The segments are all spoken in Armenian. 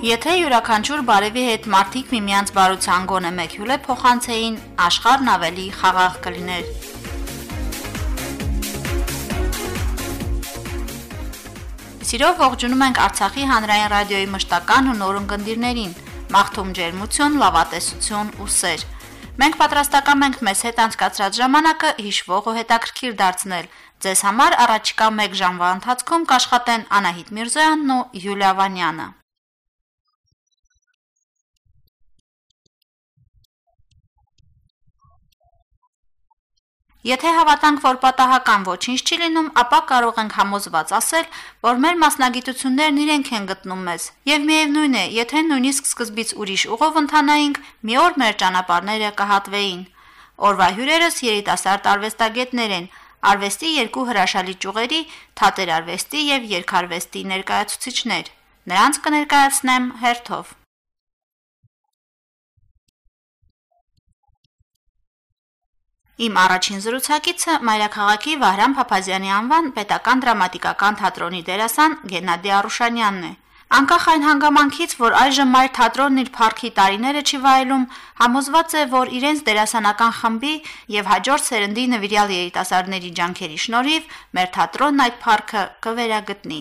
Եթե յուրաքանչյուր բարևի հետ մարդիկ միմյանց բարության գոնե մեկ հյուլ է փոխանցեին, աշխարհն ավելի խաղաղ կլիներ։ Սիրով ողջունում ենք Արցախի հանրային ռադիոյի մշտական ու նոր ունկնդիրներին։ Մաղթում ջերմություն, լավատեսություն ու սեր։ Մենք պատրաստական ենք մեզ հետ անցկացրած ժամանակը հիշվող ու հետաքրքիր դարձնել։ Ձեզ համար առաջիկա 1 ժամվա ընթացքում կաշխատեն Անահիտ Միրզոյանն ու Յուլիա Վանյանը։ Եթե հավատանք, որ պատահական ոչինչ չի լինում, ապա կարող ենք համոզված ասել, որ մեր մասնագիտություններն իրենք են գտնում մեզ։ Եվ միևնույն է, եթե նույնիսկ սկզբից ուրիշ ուղով ընթանայինք, մի օր մեր ճանապարհները կհատվեին։ Օրվա հյուրերս երիտասարդ արվեստագետներ են, արվեստի երկու հրաշալի ճյուղերի՝ թատերարվեստի եւ երգարվեստի ներկայացուցիչներ։ Նրանց կներկայացնեմ հերթով։ Իմ առաջին զրուցակիցը Մայրաքաղաքի Վահրամ Փափազյանի անվան Պետական դրամատիկական թատրոնի դերասան Գենադի Արուշանյանն է։ Անկախ այն հանգամանքից, որ այժմ Մայր թատրոնն իր փառքի տարիները չի վայելում, համոզված է, որ իրենց դերասանական խմբի եւ հաջորդ սերնդի նվիրյալ երիտասարդների ջանքերի շնորհիվ մեր թատրոնն այդ փառքը կվերագտնի։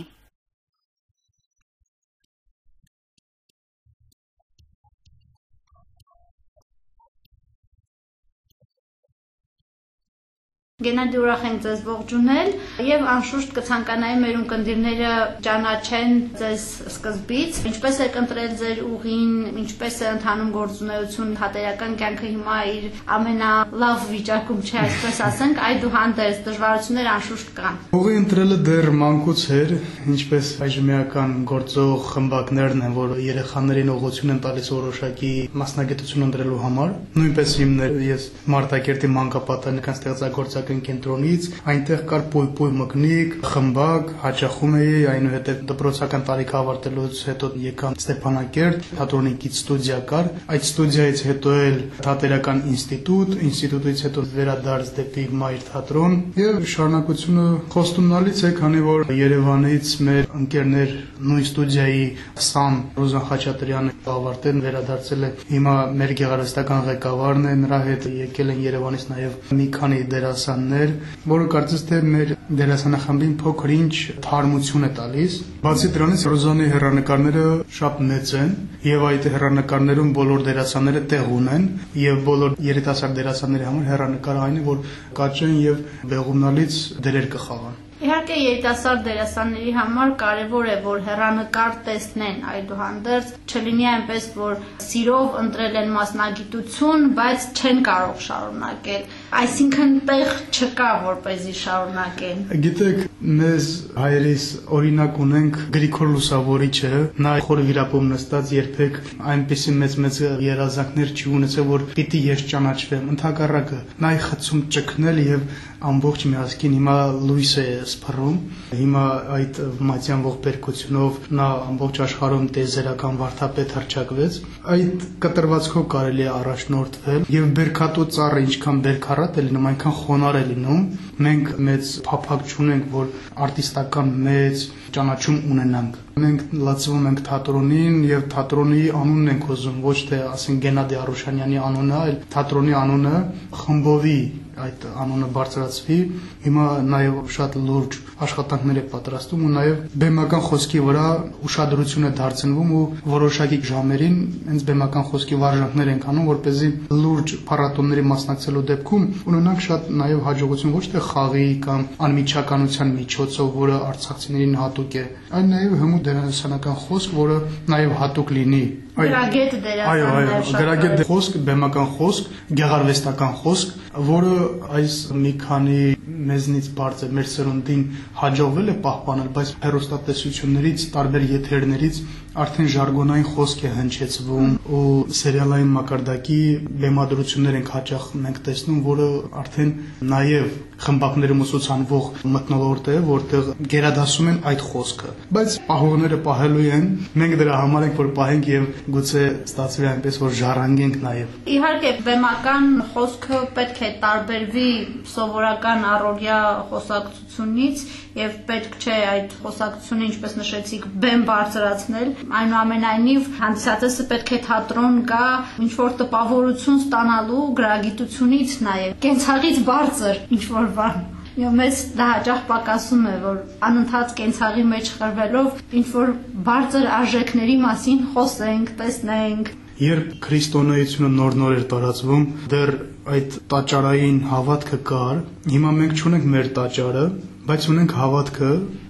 Գենադի ուրախ ենք ձեզ ողջունել եւ անշուշտ կցանկանայի մեր ունկնդիրները ճանաչեն ձեզ սկզբից, ինչպես եք ընտրել ձեր ուղին, ինչպես է ընթանում գործունեություն, հատերական կյանքը հիմա իր ամենալավ վիճակում չէ, այսպես ասենք, այդուհանդերձ դժվարություններ անշուշտ կան։ Ուղի ընտրելը դեռ մանկուց էր, ինչպես այժմեական գործող խմբակներն են, որ երեխաներին ուղղություն են տալիս որոշակի մասնագիտություն ընտրելու համար։ Նույնպես հիմներ ես Մարտակերտի մանկապատանեկան ստեղծագործական պետական կենտրոնից, այնտեղ կար պոյ-պոյ մկնիկ, խմբակ, հաճախում էի, այնուհետև դպրոցական տարիքը ավարտելուց հետո եկամ Ստեփանակերտ, թատրոնի կից ստուդիա կար, այդ ստուդիայից հետո էլ թատերական ինստիտուտ, ինստիտուտից հետո վերադարձ դեպի Մայր թատրոն եւ շարունակությունը խոստումնալից է, քանի որ Երևանից մեր ընկերներ նույն ստուդիայի Սան Ռոզան Խաչատրյանը ավարտել վերադարձել է. Հիմա մեր գեղարվեստական ղեկավարն է նրա հետ եկել են Երևանից նաև մի քանի դերասան դերասաններ, որը կարծես թե մեր դերասանախմբին փոքր-ինչ թարմություն է տալիս։ Բացի դրանից Ռոզանի հերանեկարները շատ մեծ են եւ այդ հերանեկարներում բոլոր դերասանները տեղ ունեն եւ բոլոր երիտասարդ դերասանների համար հերանեկարը այն է, որ կաճեն եւ բեղումնալից դերեր կխաղան։ Իհարկե երիտասարդ դերասանների համար կարևոր է, որ հերանեկար տեսնեն, այդուհանդերձ չլինի այնպես, որ սիրով ընտրել են մասնագիտություն, բայց չեն կարող շարունակել։ Այսինքն տեղ չկա, որ เป զի շարունակեն։ Գիտեք, մեզ հայերիս օրինակ ունենք Գրիգոր Լուսավորիչը, նա խորը վիրապում նստած երբեք այնպեսի մեծ-մեծ երազանքներ չի ունեցել, որ պիտի ես ճանաչվեմ։ Ընթակառակը նա խցում ճկնել եւ ամբողջ միասքին հիմա լույս է սփռում։ Հիմա այդ մատյան ողբերգությունով նա ամբողջ աշխարհում տեզերական վարդապետ հրճակվեց։ Այդ կտրվածքով կարելի է առաջնորդվել եւ բերքատու ծառը ինչքան բերքառատ է լինում, այնքան խոնար է լինում։ Մենք մեծ փափակ չունենք, որ արտիստական մեծ ճանաչում ունենանք։ Մենք լացվում ենք թատրոնին եւ թատրոնի անունն ենք ուզում, ոչ թե ասենք Գենադի Արուշանյանի անունը, այլ թատրոնի անունը խմբովի այդ անունը բարձրացվի։ Հիմա նաև շատ լուրջ աշխատանքներ է պատրաստում ու նաև բեմական խոսքի վրա ուշադրություն է դարձնվում ու որոշակի ժամերին հենց բեմական խոսքի վարժանքներ են անում, որ เป զի լուրջ փառատոնների մասնակցելու դեպքում ունենանք շատ նաև հաջողություն ոչ թե խաղի կամ անմիջականության միջոցով, որը արցախցիներին հատուկ է, այլ նաև հմուտ դերասանական խոսք, որը նաև հատուկ լինի Գրագետ դերասաններ։ Այո, այո, գրագետ խոսք, բեմական խոսք, գեղարվեստական խոսք, որը այս մի քանի մեզնից բարձր մեր սերունդին հաջողվել է պահպանել, բայց հերոստատեսություններից, տարբեր եթերներից արդեն ժարգոնային խոսք է հնչեցվում ու սերիալային մակարդակի բեմադրություններ ենք հաճախ մենք տեսնում, որը արդեն նաև խմբակներում ուսուցանվող մտնոլորտ է, որտեղ գերադասում են այդ խոսքը։ Բայց պահողները պահելու են, մենք դրա համար ենք, որ պահենք եւ գուցե ստացվի այնպես, որ ժառանգենք նաև։ Իհարկե, բեմական խոսքը պետք է տարբերվի սովորական առօրյա խոսակցությունից եւ պետք չէ այդ խոսակցությունը, ինչպես նշեցիք, բեմ բարձրացնել։ Այնուամենայնիվ, հանդիսատեսը պետք է թատրոն գա ինչ որ տպավորություն ստանալու գրագիտությունից նաև, կենցաղից բարձր ինչ որ բան։ Եվ մեզ դա հաճախ պակասում է, որ անընդհատ կենցաղի մեջ խրվելով ինչ որ բարձր արժեքների մասին խոսենք, տեսնենք, Երբ քրիստոնեությունը նոր-նոր էր տարածվում, դեռ այդ տաճարային հավատքը կար։ Հիմա մենք չունենք մեր տաճարը, բայց ունենք հավատքը,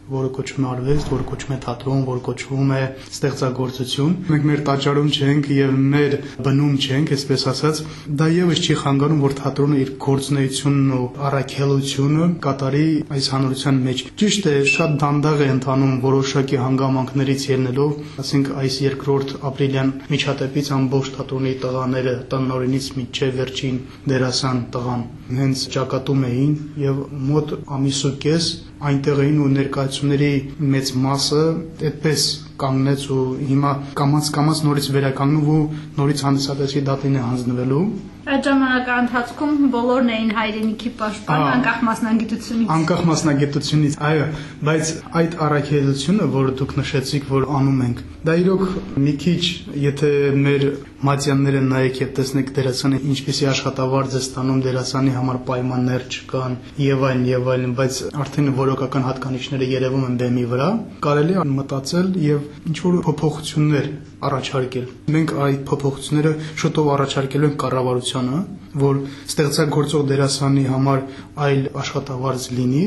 որը կոչվում է արվեստ, որը կոչվում է թատրոն, որը կոչվում է ստեղծագործություն։ Մենք մեր տաճարում չենք եւ մեր բնում չենք, այսպես ասած, դա եւս չի խանգարում, որ թատրոնը իր գործունեությունն ու առաքելությունը կատարի այս հանրության մեջ։ Ճիշտ է, շատ դանդաղ է ընթանում որոշակի հանգամանքներից ելնելով, ասենք այս երկրորդ ապրիլյան միջադեպից ամբողջ թատրոնի տղաները տնօրինից միջև վերջին դերասան տղան հենց ճակատում էին եւ մոտ ամիսու կես այնտեղ էին ու ներկայացումների մեծ մասը այդպես կանգնեց ու հիմա կամած կամած նորից վերականգնում ու նորից հանդիսատեսի դատին է հանձնվելու Այդ ժամանակահատվածում բոլորն էին հայրենիքի պաշտպան անկախ մասնագիտությունից։ Անկախ մասնագիտությունից, այո, բայց այդ առաքելությունը, որը դուք նշեցիք, որ անում ենք, դա իրոք մի քիչ, եթե մեր մատյանները նայեք եւ տեսնեք դերասանը ինչպեսի աշխատավարձ է ստանում դերասանի համար պայմաններ չկան եւ այլն եւ այլն, բայց արդեն որոքական հատկանիշները երևում են բեմի վրա, կարելի է մտածել եւ ինչ որ փոփոխություններ առաջարկել։ Մենք այդ փոփոխությունները շուտով առաջարկելու ենք կառավարությանը, որ ստեղծագործող դերասանի համար այլ աշխատավարձ լինի,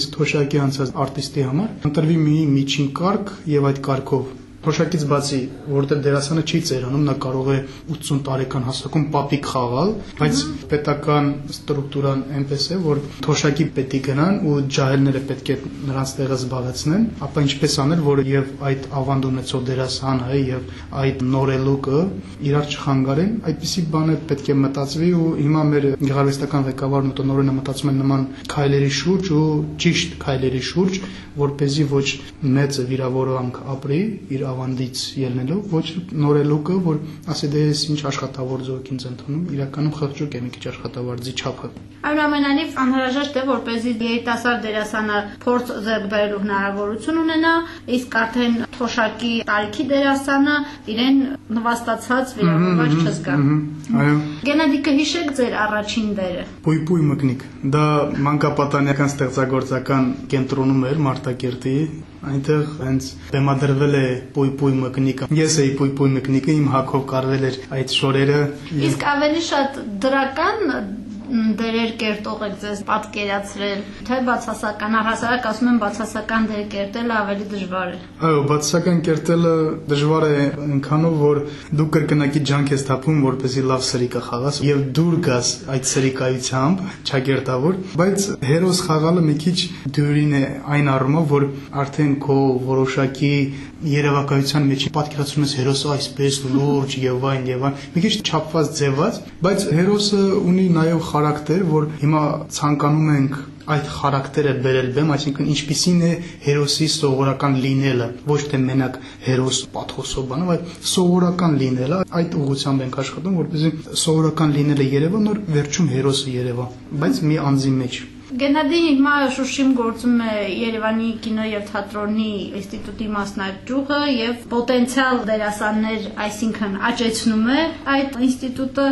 իսկ թոշակի անցած արտիստի համար ընտրվի մի միջին կարգ եւ այդ կարգով Թոշակից բացի, որտեղ դերասանը չի ծերանում, նա կարող է 80 տարեկան հասակում պապիկ խաղալ, բայց պետական ստրուկտուրան այնպես է, որ թոշակի պետք է գնան ու ջահելները պետք է նրանց տեղը զբաղեցնեն, ապա ինչպես անել, որ եւ այդ ավանդ ունեցող դերասանը եւ այդ նորելուկը իրար չխանգարեն, այդպիսի բանը պետք է մտածվի ու հիմա մեր գեղարվեստական ղեկավարն ու տնօրենը մտածում են նման քայլերի շուրջ ու ճիշտ քայլերի շուրջ, որ เป զի ոչ մեծը վիրավորանք ապրի իր ավանդից ելնելով, ոչ նորելուկը, որ ասի դե ես ինչ աշխատավոր զոհք ինձ ընդունում, իրականում խղճուկ է մի քիչ աշխատավարձի չափը։ Այնուամենայնիվ անհրաժեշտ է, որպեսզի երիտասարդ դերասանը փորձ ձեռք բերելու հնարավորություն ունենա, իսկ արդեն թոշակի տարիքի դերասանը իրեն նվաստացած վիրավորված չզգա։ Այո։ Գենադի կհիշեք ձեր առաջին դերը։ Պույպույ մկնիկ։ Դա մանկապատանեկան ստեղծագործական կենտրոնում էր Մարտակերտի այնտեղ հենց բեմադրվել է պույպույ մկնիկը։ Ես էի պույպույ մկնիկը, իմ հակով կարվել էր այդ շորերը։ Իսկ ավելի շատ դրական դերեր կերտող եք ձեզ պատկերացրել, թե բացասական, առհասարակ ասում են բացասական դեր կերտելը ավելի դժվար է։ Այո, բացասական կերտելը դժվար է այնքանով, որ դու կրկնակի ջանք ես թափում, որպեսզի լավ սրիկը խաղաս եւ դուր գաս այդ սրիկայությամբ, չակերտավոր, բայց հերոս խաղալը մի քիչ դյուրին է այն առումով, որ արդեն քո որոշակի երևակայության մեջ պատկերացնում ես հերոսը այսպես լուրջ եւ այն եւ այն, մի քիչ չափված ձևած, բայց հերոսը ունի նաեւ խարակտեր, որ հիմա ցանկանում ենք այդ խարակտերը բերել բեմ, այսինքն ինչպիսին է հերոսի սովորական լինելը, ոչ թե մենակ հերոս պաթոսով բանով, այլ սովորական լինելը, այդ ուղղությամբ ենք աշխատում, որպեսզի սովորական լինելը Երևան, նոր վերջում հերոսը Երևան, բայց մի անձի մեջ Գենադի հիմա Շուշիում գործում է Երևանի կինո եւ թատրոնի ինստիտուտի մասնաճյուղը եւ պոտենցիալ դերասաններ, այսինքն աճեցնում է այդ ինստիտուտը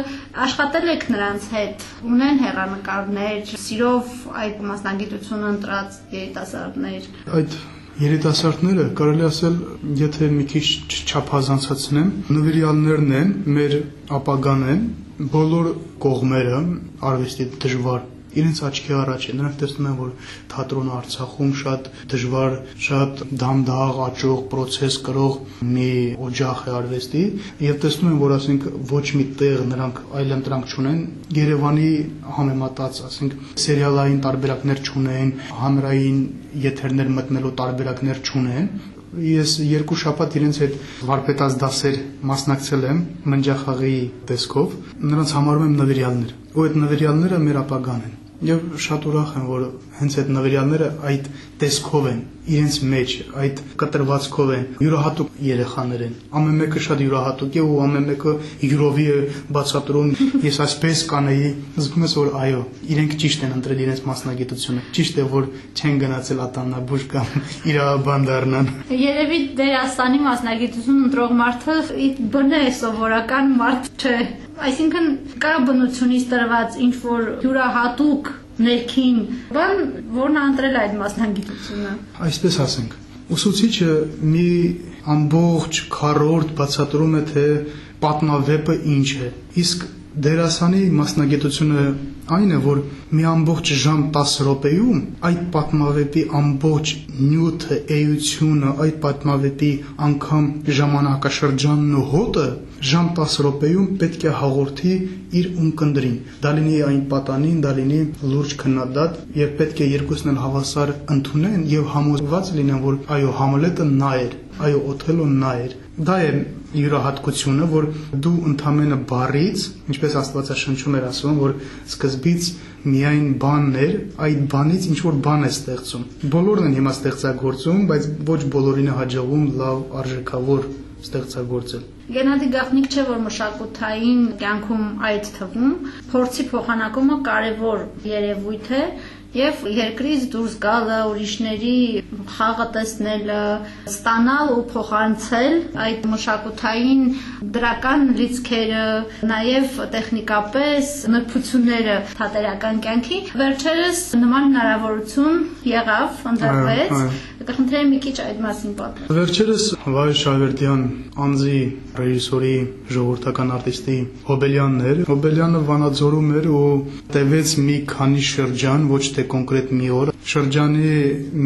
աշխատել եք նրանց հետ ունեն հերանեկարներ սիրով այդ մասնագիտությունը ընտրած երիտասարդներ այդ Երիտասարդները կարելի ասել, եթե մի քիչ չափազանցացնեմ, նվիրյալներն են, մեր ապագան են, բոլոր կողմերը արվեստի դժվար իրենց աչքի առաջ է։ Նրանք տեսնում են, որ թատրոնը Արցախում շատ դժվար, շատ դանդաղ, աճող, process կրող մի օջախ է արվեստի, եւ տեսնում են, որ ասենք ոչ մի տեղ նրանք այլ ընտրանք չունեն, Երևանի համեմատած, ասենք սերիալային տարբերակներ չունեն, հանրային եթերներ մտնելու տարբերակներ չունեն, ես երկու շաբաթ իրենց հետ վարպետաց դասեր մասնակցել եմ մնջախաղի տեսքով նրանց համարում եմ նվիրյալներ ու այդ նվիրյալները մեր ապագան են եւ շատ ուրախ եմ, որ հենց այդ նվիրալները այդ տեսքով են, իրենց մեջ այդ կտրվածքով են, յուրահատուկ երեխաներ են։ Ամեն մեկը շատ յուրահատուկ է ու ամեն մեկը յուրովի է բացատրում։ Ես այսպես կանեի, զգում ես որ այո, իրենք ճիշտ են ընտրել իրենց մասնագիտությունը։ Ճիշտ է որ չեն գնացել ատաննաբուժ կամ իրավաբան դառնան։ Երևի դերասանի մասնագիտություն ընտրող մարդը բնե սովորական մարդ չէ։ Այսինքն կա բնությունից տրված ինչ որ յուրահատուկ ներքին բան, որն ընտրել այդ մասնագիտությունը։ Այսպես ասենք, ուսուցիչը մի ամբողջ քառորդ բացատրում է թե պատմավեպը ինչ է։ Իսկ դերասանի մասնագիտությունը այն է, որ մի ամբողջ ժամ 10 րոպեում այդ պատմավեպի ամբողջ նյութը, էությունը, այդ պատմավեպի անգամ ժամանակաշրջանն ու հոտը ժամ 10 րոպեում պետք է հաղորդի իր ունկնդրին։ Դա լինի այն պատանին, դա լինի լուրջ քննադատ եւ պետք է երկուսն էլ հավասար ընդունեն եւ համոզված լինեն, որ այո, Համլետը նա էր, այո, Օթելոն նա էր։ Դա է յուրահատկությունը, որ դու ընդամենը բառից, ինչպես Աստվածաշնչում էր ասում, որ սկզբից միայն բանն էր, այդ բանից ինչ որ բան է ստեղծում։ Բոլորն են հիմա ստեղծագործում, բայց ոչ բոլորին է հաջողում լավ արժեքավոր ստեղծագործել։ Գենադի Գախնիկ չէ որ մշակութային կյանքում այդ թվում փորձի փոխանակումը կարևոր երևույթ է եւ երկրից դուրս գալը, ուրիշների խաղը տեսնելը, ստանալ ու փոխանցել այդ մշակութային դրական լիցքերը, նաեւ տեխնիկապես նրբությունները թատերական կյանքի վերջերս նման հնարավորություն եղավ, ընդրվեց Կխնդրեմ մի քիչ այդ մասին պատմել։ Վերջերս Վայ Շավերդյան անձի ռեժիսորի ժողովրդական արտիստի Հոբելյանն էր։ Հոբելյանը Վանաձորում էր ու տևեց մի քանի շրջան, ոչ թե կոնկրետ մի օր։ Շրջանի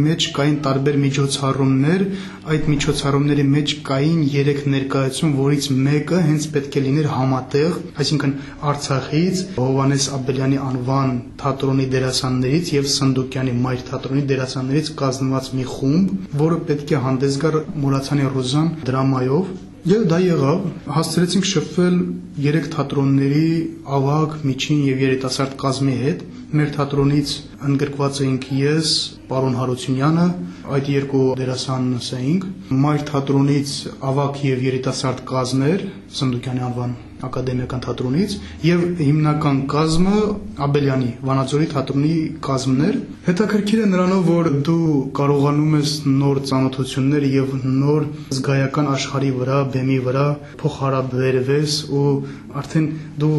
մեջ կային տարբեր միջոցառումներ, այդ միջոցառումների մեջ կային 3 ներկայացում, որից մեկը հենց պետք է լիներ համատեղ, այսինքն Արցախից Հովանես Աբելյանի անվան թատրոնի դերասաններից եւ Սնդուկյանի մայր թատրոնի դերասաններից կազմված մի խումբ խումբ, որը պետք է հանդես գար Մուրացյանի Ռոզան դրամայով Եվ դա եղավ, հասցրեցինք շփվել երեք թատրոնների ավագ, միջին եւ երիտասարդ կազմի հետ։ Մեր թատրոնից ընդգրկված էինք ես, պարոն Հարությունյանը, այդ երկու դերասանս էինք։ Մայր թատրոնից ավագ եւ երիտասարդ կազմեր, Սնդուկյանի անվան ակադեմիական թատրոնից եւ հիմնական կազմը Աբելյանի Վանաձորի թատրոնի կազմներ։ Հետաքրքիր է նրանով, որ դու կարողանում ես նոր ծանոթություններ եւ նոր զգայական աշխարհի վրա, բեմի վրա փոխհարաբերվես ու արդեն դու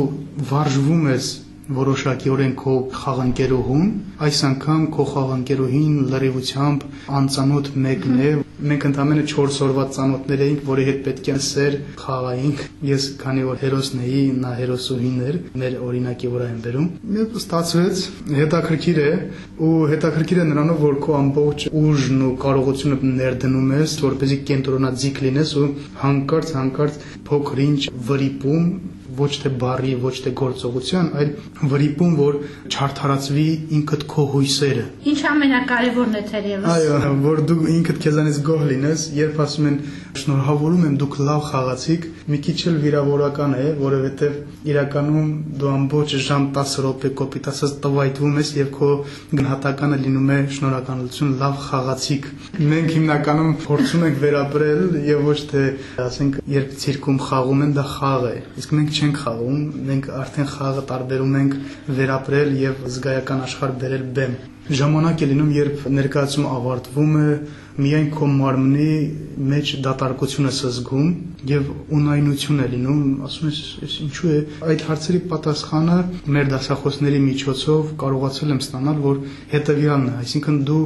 վարժվում ես որոշակիորեն քո խաղանկերուհուն, այս անգամ քո խաղանկերուհին լրիվությամբ անծանոթ մեկն է։ Մենք ընդամենը 4 օրվա ծանոթներ էինք, որի հետ պետք է սեր խաղայինք։ Ես քանի որ հերոսն էի, նա հերոսուհին էր, մեր օրինակի վրա եմ վերում։ Մեկ ստացվեց, հետաքրքիր է, ու հետաքրքիր է նրանով, որ քո ամբողջ ուժն ու կարողությունը ներդնում ես, որպեսզի կենտրոնաձիգ լինես ու հանկարծ հանկարծ փոքր-ինչ վրիպում ոչ թե բարի, ոչ թե գործողության, այլ վրիպում, որ չարթարացվի ինքդ քո հույսերը։ Ինչ ամենակարևորն է թերևս։ Այո, որ դու ինքդ քեզանից գոհ լինես, երբ ասում են շնորհավորում եմ դուք լավ խաղացիք, մի քիչ էլ վիրավորական է, որովհետև իրականում դու ամբողջ ժամ 10 րոպե կոպիտ ասած տվայտվում ես եւ քո գնահատականը լինում է շնորհակալություն, լավ խաղացիք։ Մենք հիմնականում փորձում ենք վերապրել եւ ոչ թե ասենք երբ ցիրկում խաղում են դա խաղ է։ Իսկ մենք չենք չենք խաղում, մենք արդեն խաղը տարբերում ենք վերապրել եւ զգայական աշխարհ բերել բեմ։ Ժամանակ է լինում, երբ ներկայացումը ավարտվում է, միայն քո մարմնի մեջ դատարկությունը սզգում եւ ունայնություն է լինում, ասում ես, ես ինչու է այդ հարցերի պատասխանը մեր դասախոսների միջոցով կարողացել եմ ստանալ, որ հետեւյալն է, այսինքն դու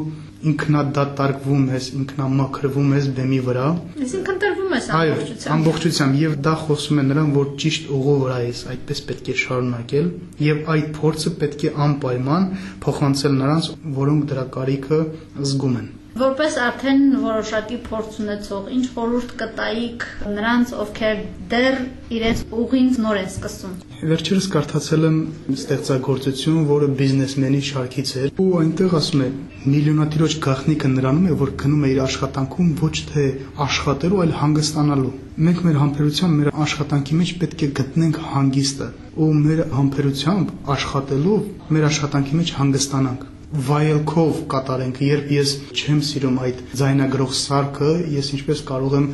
ինքնադատարկվում ես, ինքնամաքրվում ես բեմի վրա։ Այսինքն տրվում ես ամբողջությամբ։ Այո, ամբողջությամբ եւ դա խոսում է նրան, որ ճիշտ ուղու վրա ես, այդպես պետք է շարունակել եւ այդ փորձը պետք է անպայման փոխանցել նրանց, որոնք դրա կարիքը զգում են։ Որպես արդեն որոշակի փորձ ունեցող, ինչ խորհուրդ կտայիք նրանց, ովքեր դեռ իրենց ուղին նոր են սկսում։ Վերջերս կարդացել եմ ստեղծագործություն, որը բիզնեսմենի շարքից էր, ու այնտեղ ասում է. միլիոնատիրոջ գաղտնիքը նրանում է, որ գնում է իր աշխատանքում ոչ թե աշխատելու, այլ հանգստանալու։ Մենք մեր համբերությամբ մեր աշխատանքի մեջ պետք է գտնենք հանգիստը, ու մեր համբերությամբ աշխատելով մեր աշխատանքի մեջ հանգստանանք վայելքով կատարենք, երբ ես չեմ սիրում այդ ձայնագրող սարքը, ես ինչպես կարող եմ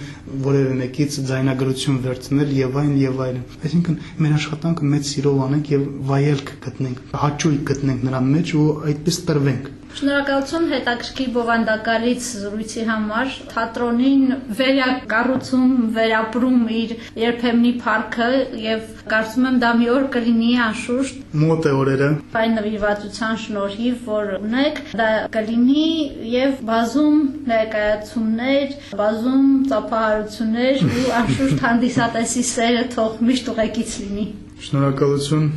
որևէ մեկից ձայնագրություն վերցնել եւ այն եւ այլն։ Այսինքն մեր աշխատանքը մեծ սիրով անենք եւ վայելք գտնենք, հաճույք գտնենք նրա մեջ ու այդպես տրվենք։ Շնորհակալություն հետաքրքիր բովանդակալից զրույցի համար։ Թատրոնին վերակառուցում, վերապրում իր երբեմնի парքը եւ կարծում եմ դա մի օր կլինի անշուշտ։ Մոտ է օրերը։ Այն նվիրվածության շնորհիվ, որ ունեք, դա կլինի եւ բազում ներկայացումներ, բազում ծափահարություններ ու անշուշտ հանդիսատեսի սերը թող միշտ ուղեկից լինի։ Շնորհակալություն։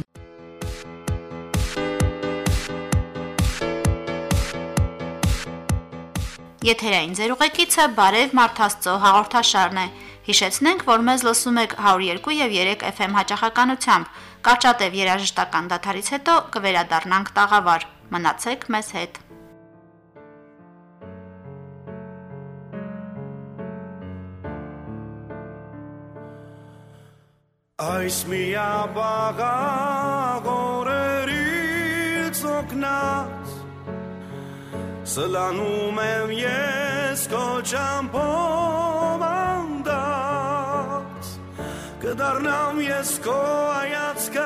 Եթերային ձեր ուղեկիցը Բարև Մարթաստծո հաղորդաշարն է։ Հիշեցնենք, որ մեզ լսում եք 102 եւ 3 FM հաճախականությամբ։ Կարճատև երաժշտական դաթարից հետո կվերադառնանք տաղավար։ Մնացեք մեզ հետ։ Այս միաբաղ օրերից օգնած Սլանում եմ ես քո ճամփով անդած Կդառնամ ես քո հայացքը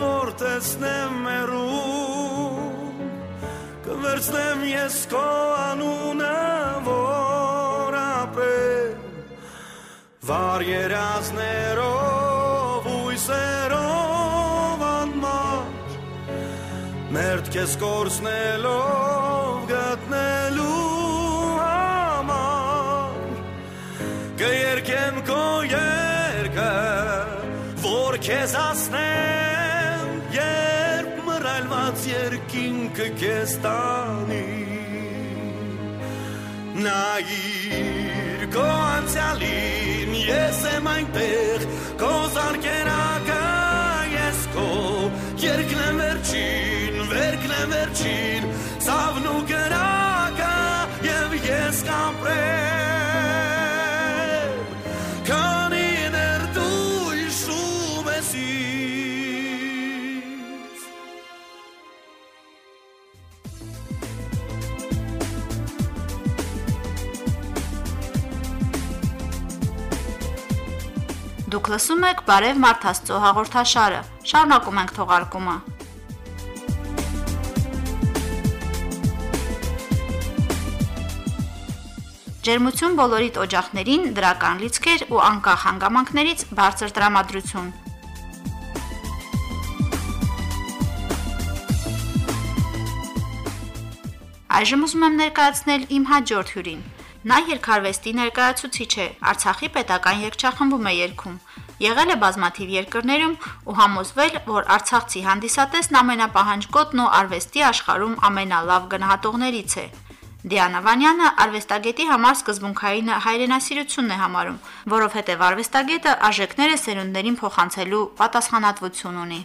որ տեսնեմ մերում Կվերցնեմ ես քո անունը որ ապրեմ Վար երազներով ույսերով անմար Մերդ քեզ կորցնելով քեզ ասնեմ երբ մռայլված երկինքը քեզ տանի նայիր քո անցյալին ես եմ այնտեղ քո զարկերակը ես քո երկն եմ վերջին վերքն եմ վերջին սավն ու Դուք լսում եք Բարև Մարթաստծո հաղորդաշարը։ Շարունակում ենք թողարկումը։ Ջերմություն բոլորիդ օջախներին, դրական լիցքեր ու անկախ հանգամանքներից բարձր տրամադրություն։ Այժմ ուզում եմ ներկայացնել իմ հաջորդ հյուրին։ Նա երկարվեստի ներկայացուցիչ է, Արցախի պետական երգչախմբում է երգում։ Եղել է բազմաթիվ երկրներում ու համոզվել, որ Արցախցի հանդիսատեսն ամենապահանջկոտն ու արվեստի աշխարհում ամենալավ գնահատողներից է։ Դիանա Վանյանը արվեստագետի համար սկզբունքային հայրենասիրությունն է համարում, որովհետև արվեստագետը արժեքները սերունդներին փոխանցելու պատասխանատվություն ունի։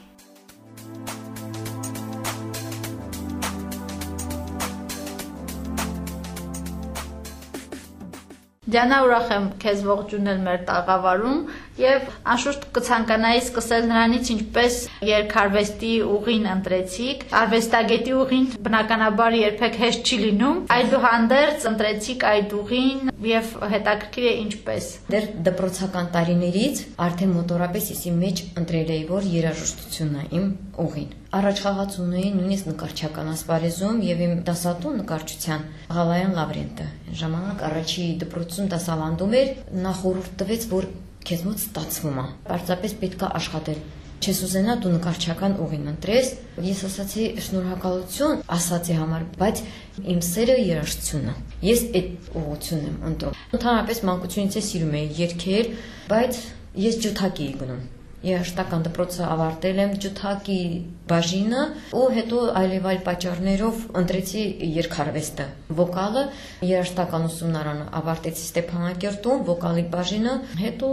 Դիանա ուրախ եմ քեզ ողջունել մեր տաղավարում եւ անշուշտ կցանկանայի սկսել նրանից ինչպես երկարվեստի ուղին ընտրեցիք արվեստագետի ուղին բնականաբար երբեք հեշտ չի լինում այդուհանդերձ ընտրեցիք այդ ուղին եւ հետաքրքիր է ինչպես դեռ դպրոցական տարիներից արդեն մոտորապես իսի մեջ ընտրել էի որ երաժշտությունն է իմ ուղին առաջ խաղաց ունեի նույնիսկ նկարչական ասպարեզում եւ իմ դասատու նկարչության Ղալայան Լավրենտը ժամանակ առաջի դպրոցում դասավանդում էր նախորդ տվեց որ քեզ մոտ ստացվում է։ Պարզապես պետքա աշխատել։ Չես ուզենա դու նկարչական ուղին ընտրես։ Ես ասացի շնորհակալություն ասացի համար, բայց իմ սերը երաժշտությունն է։ Ես այդ ուղղությունն եմ ընտրում։ Ընդհանրապես մանկությունից է սիրում էի երգել, բայց ես ջութակ էի գնում երաշտական դպրոցը ավարտել եմ ջութակի բաժինը ու հետո այլև այլ պատճառներով ընտրեցի երկարվեստը. Վոկալը երաշտական ուսումնարանը ավարտեցի Ստեփանակերտում վոկալի բաժինը հետո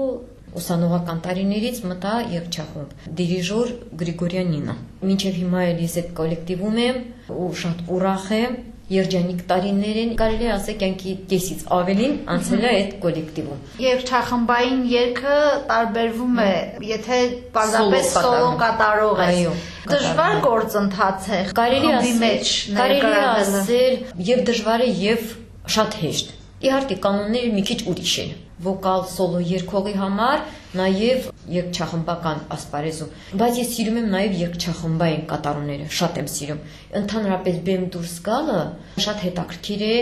ուսանողական տարիներից մտա երգչախումբ դիրիժոր Գրիգորյանինը մինչև հիմա էլ ես այդ կոլեկտիվում եմ ու շատ ուրախ եմ երջանիկ տարիներին կարելի է ասել կյանքի կեսից ավելին անցել է այդ կոլեկտիվում։ Երգչախմբային երգը տարբերվում է, եթե պարզապես սոլո կատարող ես։ Դժվար գործընթաց է։ Կարելի ասել, կարելի ասել եւ դժվար է եւ շատ հեշտ։ Իհարկե կանոնները մի քիչ ուրիշ են։ Վոկալ սոլո երգողի համար նաև երգչախմբական ասպարեզում, բայց ես սիրում եմ նաև երգչախմբային կատարումները, շատ եմ սիրում։ Ընդհանրապես բեմ դուրս գալը շատ հետաքրքիր է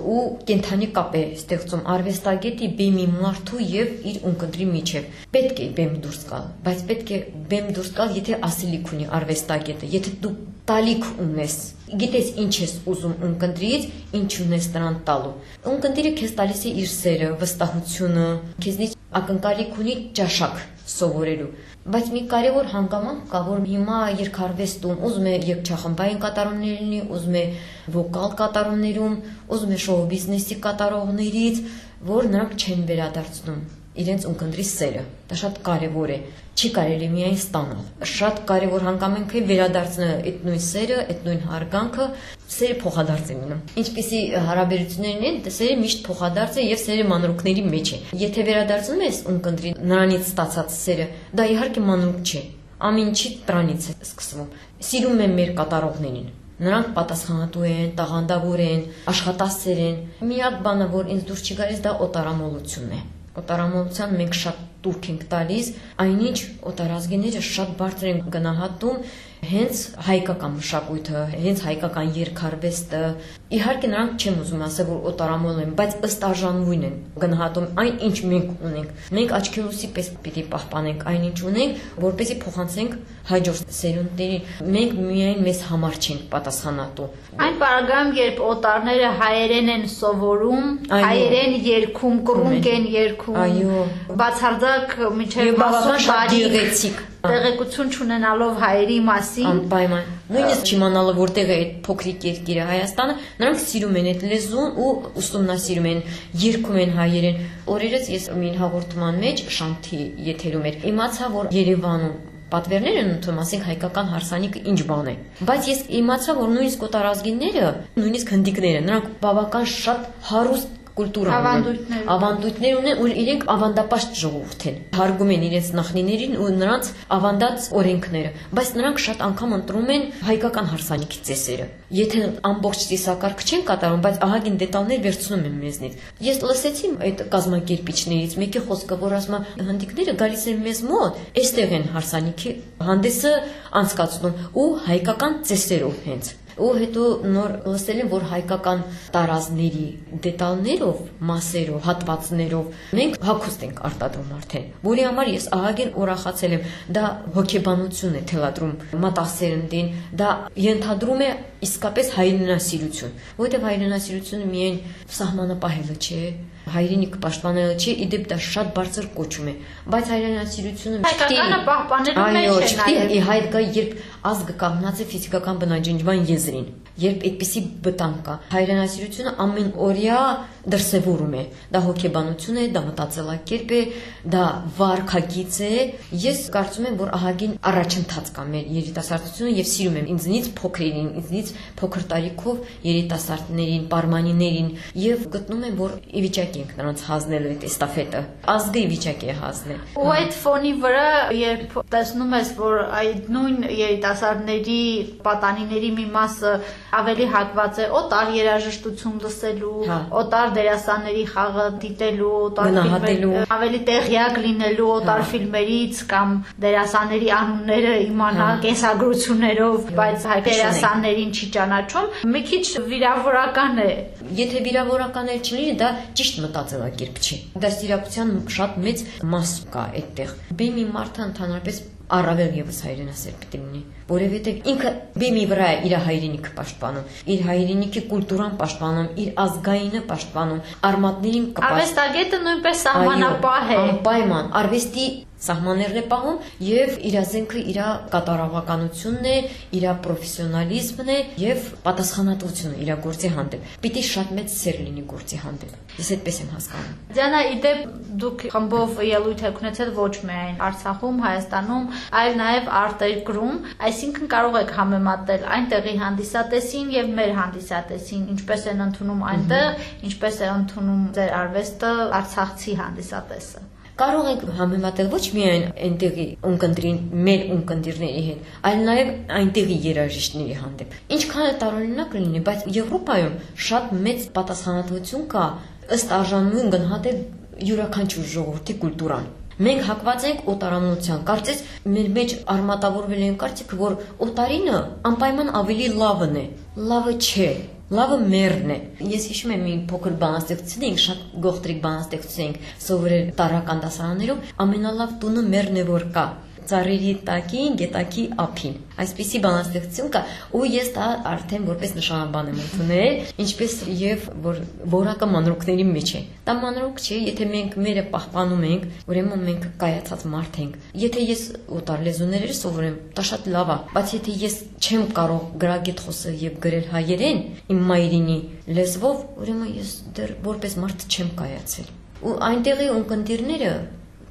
ու կենթանի կապ է ստեղծում արվեստագետի բեմի մարդու եւ իր ունկնդրի միջև։ Պետք է բեմ դուրս գալ, բայց պետք է բեմ դուրս գալ, եթե ասելիք ունի արվեստագետը, եթե դու տալիք ունես, գիտես ինչ ես ուզում ունկնդրից, ինչ ունես նրան տալու։ Ունկնդիրը քեզ տալիս է իր սերը, վստահությունը, քեզնից ակնկալիք ունի ճաշակ սովորելու։ Բայց մի կարևոր հանգամանք կա, որ հիմա երկարվեստում ուզում է երգչախմբային կատարումներ լինի, ուզում է վոկալ կատարումներում, ուզում է շոու բիզնեսի կատարողներից, որ նրանք չեն վերադարձնում իրենց ունկնդրի սերը։ Դա շատ կարևոր է։ Չի կարելի միայն ստանալ։ Շատ կարևոր հանգամանք է վերադարձնել այդ նույն սերը, այդ նույն հարգանքը, սերը փոխադարձ է մնում։ Ինչպիսի հարաբերություններն են, դա սերը միշտ փոխադարձ է եւ սերը մանրուքների մեջ է։ Եթե վերադարձնում ես ունկնդրի նրանից ստացած սերը, դա իհարկե մանրուք չէ։ Ամեն ինչի դրանից է սկսվում։ Սիրում եմ մեր կատարողներին։ Նրանք պատասխանատու են, տաղանդավոր են, աշխատասեր են։ Միակ բանը, որ ինձ դուրս չի գալիս, դա օտարամոլությունն է օտարամոլության մենք շատ տուրք ենք տալիս, այնինչ օտարազգիները շատ բարձր են գնահատում հենց հայկական մշակույթը, հենց հայկական երկարվեստը։ Իհարկե նրանք չեմ ուզում ասել, որ օտարամոլ են, բայց ըստ արժանվույն են գնահատում այն, ինչ մենք ունենք։ Մենք աչքերուսի պես պիտի պահպանենք այն, ինչ ունենք, որպեսզի փոխանցենք հաջորդ սերունդներին։ Մենք միայն մեզ համար չենք պատասխանատու։ Այն պարագայում, երբ օտարները հայերեն են սովորում, հայերեն երգում, կռունկ են երգում։ Այո։ Բացարձակ միջև բավական շատ գեղեցիկ։ տեղեկություն չունենալով հայերի մասին, Անպայման։ Նույնիսկ չիմանալը որտեղ է այդ փոքրիկ երկիրը Հայաստանը, նրանք սիրում են այդ լեզուն ու ուսումնասիրում են, երգում են հայերեն։ Օրերս ես մի հաղորդման մեջ Շանթի եթերում էր, իմացա, որ Երևանում պատվերներ են ընդունում, ասենք հայկական հարսանիքը ինչ բան է։ Բայց ես իմացա, որ նույնիսկ օտարազգիները, նույնիսկ հնդիկները, նրանք բավական շատ հարուստ կուլտուրա Ավանդույթներ ավանդույթներ ունեն ու իրենք ավանդապաշտ ժողովուրդ են հարգում են իրենց նախնիներին ու նրանց ավանդած օրենքները բայց նրանք շատ անգամ ընտրում են հայկական հարսանիքի ծեսերը եթե ամբողջ ծիսակարգ չեն կատարում բայց ահագին դետալներ վերցնում են մեզնից ես լսեցի այդ կազմակերպիչներից մեկի խոսքը որ ասում է հնդիկները գալիս են մեզ մոտ այստեղ են հարսանիքի հանդեսը անցկացնում ու հայկական ծեսերով հենց ու հետո նոր լսել եմ, որ հայկական տարազների դետալներով, մասերով, հատվածներով մենք հակոստ ենք արտադրում արդեն, որի համար ես ահագին ուրախացել եմ։ Դա հոգեբանություն է թելադրում մտածերնդին, դա ենթադրում է իսկապես հայրենասիրություն, որովհետև հայրենասիրությունը միայն սահմանապահելը չէ, հայրենիք պաշտպանելը չէ, իդեպ դա շատ բարձր կոչում է, բայց հայրենասիրությունը Հայկականը պահպանելու մեջ Այո, է է հայտ գա, երբ ազգը կանգնած է ֆիզիկական բնաջնջման եզրին, երբ այդպիսի բտան կա։ Հայրենասիրությունը ամեն օրյա դրսևորում է։ Դա հոգեբանություն է, դա մտածելակերպ է, դա վարքագիծ է։ Ես կարծում եմ, որ ահագին առաջընթաց կա մեր երիտասարդությունը եւ սիրում եմ ինձնից փոքրերին, ինձնից փոքր տարիքով երիտասարդներին, պարմանիներին եւ գտնում եմ, որ ի վիճակի ենք նրանց հանձնել այդ էստաֆետը։ Ազգը ի վիճակի է հանձնել։ Ու այդ ֆոնի վրա, երբ տեսնում ես, որ այդ նույն երիտասարդների պատանիների մի մասը ավելի հակված է օտար երաժշտություն լսելու, Հա։ օտար դերասանների խաղը դիտելու, օտար Գնահատելու։ ֆիլմեր, ավելի տեղյակ լինելու օտար Հա։ ֆիլմերից կամ դերասանների անունները իմանալ Հա։ կեսագրություններով, բայց հայ դերասաններին չի ճանաչում, մի քիչ վիրավորական է Եթե վիրավորական էլ չլինի, դա ճիշտ մտածելակերպ չի։ Դաստիարակության շատ մեծ մաս կա այդտեղ։ Բեմի մարդը ընդհանրապես առավել եւս հայրենասեր պիտի լինի, որովհետեւ ինքը բեմի վրա է իր հայրենիքը պաշտպանում, իր հայրենիքի կուլտուրան պաշտպանում, իր ազգայինը պաշտպանում, արմատներին կպաշտպանում։ Արվեստագետը նույնպես սահմանապահ է։ Անպայման արվեստի սահմաններն է պահում եւ իր զենքը իր կատարողականությունն է, իր պրոֆեսիոնալիզմն է եւ պատասխանատվությունը իր գործի հանդեպ։ Պիտի շատ մեծ սեր լինի գործի հանդեպ։ Ես այդպես եմ հասկանում։ Դիանա, իդեպ դուք խմբով ելույթ եք ունեցել ոչ միայն Արցախում, Հայաստանում, այլ նաեւ արտերկրում, այսինքն կարող եք համեմատել այնտեղի հանդիսատեսին եւ մեր հանդիսատեսին, ինչպես են ընդունում այնտեղ, ինչպես է ընդունում ձեր արվեստը Արցախցի հանդիսատեսը կարող ենք համեմատել ոչ միայն այնտեղի ունկնդրին մեր ունկնդիրների հետ, այլ նաև այնտեղի երաժիշտների հանդեպ։ Ինչքան է տարօրինակ լինի, բայց Եվրոպայում շատ մեծ պատասխանատվություն կա ըստ արժանույն գնահատել յուրաքանչյուր ժողովրդի կուլտուրան։ Մենք հակված ենք օտարամնության։ Կարծես մեր մեջ արմատավորվել են կարծիքը, որ օտարինը անպայման ավելի լավն է։ Լավը չէ։ Լավը մերն է։ Ես հիշում եմ մի փոքր բանաստեղծություն էինք, շատ գողտրիկ բանաստեղծություն էինք սովորել տարական դասարաններում, ամենալավ տունը մերն է որ կա ծառերի տակին, գետակի ափին։ Այսպիսի բանաստեղծություն կա, ու ես դա արդեն որպես նշանաբան եմ ընդունել, ինչպես եւ որ որակը մանրուկների մեջ է։ Դա մանրուկ չէ, եթե մենք մերը պահպանում ենք, ուրեմն մենք կայացած մարդ ենք։ Եթե ես օտար լեզուներ սովորեմ, դա շատ լավ է, բայց եթե ես չեմ կարող գրագետ խոսել եւ գրել հայերեն իմ մայրինի լեզվով, ուրեմն ես դեռ որպես մարդ չեմ կայացել։ Ու այնտեղի ունկնդիրները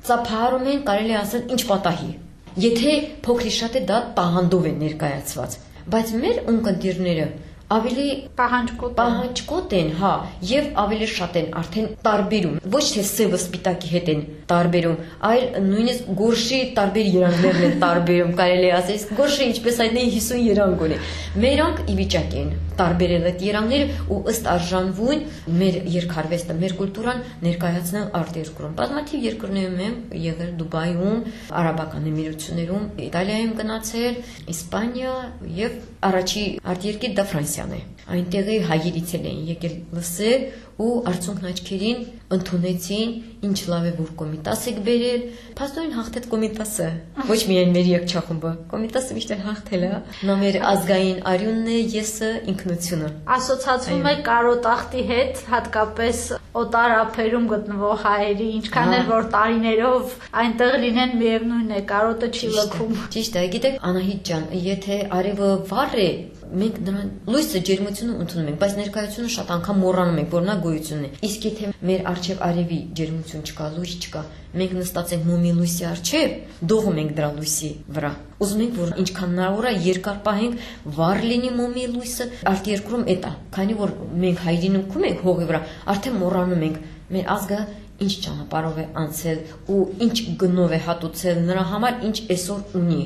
ծափահարում են կարելի ասել ինչ պատահի Եթե փոքրի շատ է դա տաղանդով է ներկայացված, բայց մեր ունկնդիրները ավելի պահանջկոտ պահանջկոտ են, հա, եւ ավելի շատ են արդեն տարբերում։ Ոչ թե սևը սպիտակի հետ են տարբերում, այլ նույնիսկ գորշի տարբեր երանգներն են տարբերում, կարելի ասել, իսկ գորշը ինչպես այդնի 50 երանգ ունի։ Մերանք ի վիճակ են տարբերել այդ երանգները ու ըստ արժանվուն մեր երկարվեստը, մեր կուլտուրան ներկայացնել արտերկրում։ Բազմաթիվ երկրներում եմ եղել Դուբայում, Արաբական Էմիրություններում, Իտալիայում գնացել, Իսպանիա եւ առաջի արտերկիր դա Ֆրանսիան է։ Այնտեղի հայերից էլ էին եկել լսել ու արցունքն աչքերին ընդունեցին, ինչ լավ է որ կոմիտաս եք բերել։ Փաստորեն հաղթեց կոմիտասը։ Ոչ միայն մեր երկչախումբը։ Կոմիտասը միշտ հաղթել է։ Նա մեր ազգային արյունն է, եսը, ինքնությունը։ Ասոցացվում է կարոտախտի հետ, հատկապես օտար ափերում գտնվող հայերի, ինչքան էլ որ տարիներով այնտեղ լինեն, միևնույն է, կարոտը չի լքում։ Ճիշտ է, գիտեք, Անահիտ ջան, եթե արևը վառ է, մենք նրան լույսը ջերմությունը ընդունում ենք, բայց ներկայությունը շատ անգամ մոռանում ենք, որ նա գոյություն է։ Իսկ եթե մեր արչև արևի ջերմություն չկա, լույս չկա, մենք նստած ենք մոմի լույսի արչև, դողում ենք դրա լույսի վրա։ Ուզում ենք, որ ինչքան հնարավոր է երկար պահենք, վառ լինի մոմի լույսը, արտերկրում էտա, քանի որ մենք հայրենիքում ենք հողի վրա, արդեն մոռանում ենք մեր ազգը ինչ ճանապարհով է անցել ու ինչ գնով է հատուցել նրա համար, ինչ այսօր ունի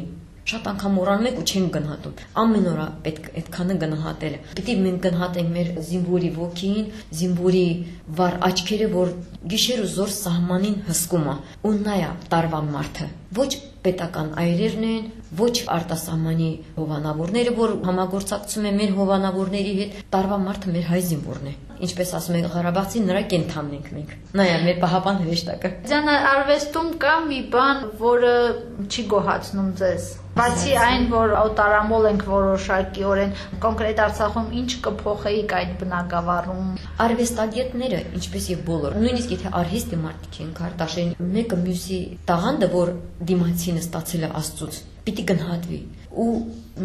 շատ անգամ մոռանում եք ու չեն գնահատում։ Ամեն օր պետք այդքանը գնահատել։ Պիտի մենք գնահատենք մեր զինվորի ոգին, զինվորի վառ աչքերը, որ գիշեր ու զոր սահմանին հսկում է։ Ու նայա տարվա մարդը։ Ոչ պետական այրերն են, ոչ արտասահմանի հովանավորները, որ համագործակցում են մեր հովանավորների հետ, տարվա մարդը մեր հայ զինվորն է ինչպես ասում են Ղարաբաղցի, նրա կենթանն ենք մենք։ Նայա մեր պահապան հրեշտակը։ Ձյան արվեստում կա մի բան, որը չի գոհացնում ձեզ։ Բացի այն, որ օտարամոլ ենք որոշակիորեն, կոնկրետ Արցախում ինչ կփոխեիք այդ բնակավարում։ Արվեստագետները, ինչպես եւ բոլոր, նույնիսկ եթե արհեստի մարդիկ են Քարտաշեն, մեկը մյուսի տաղանդը, որ դիմացինը ստացել է Աստծուց, պիտի գնահատվի ու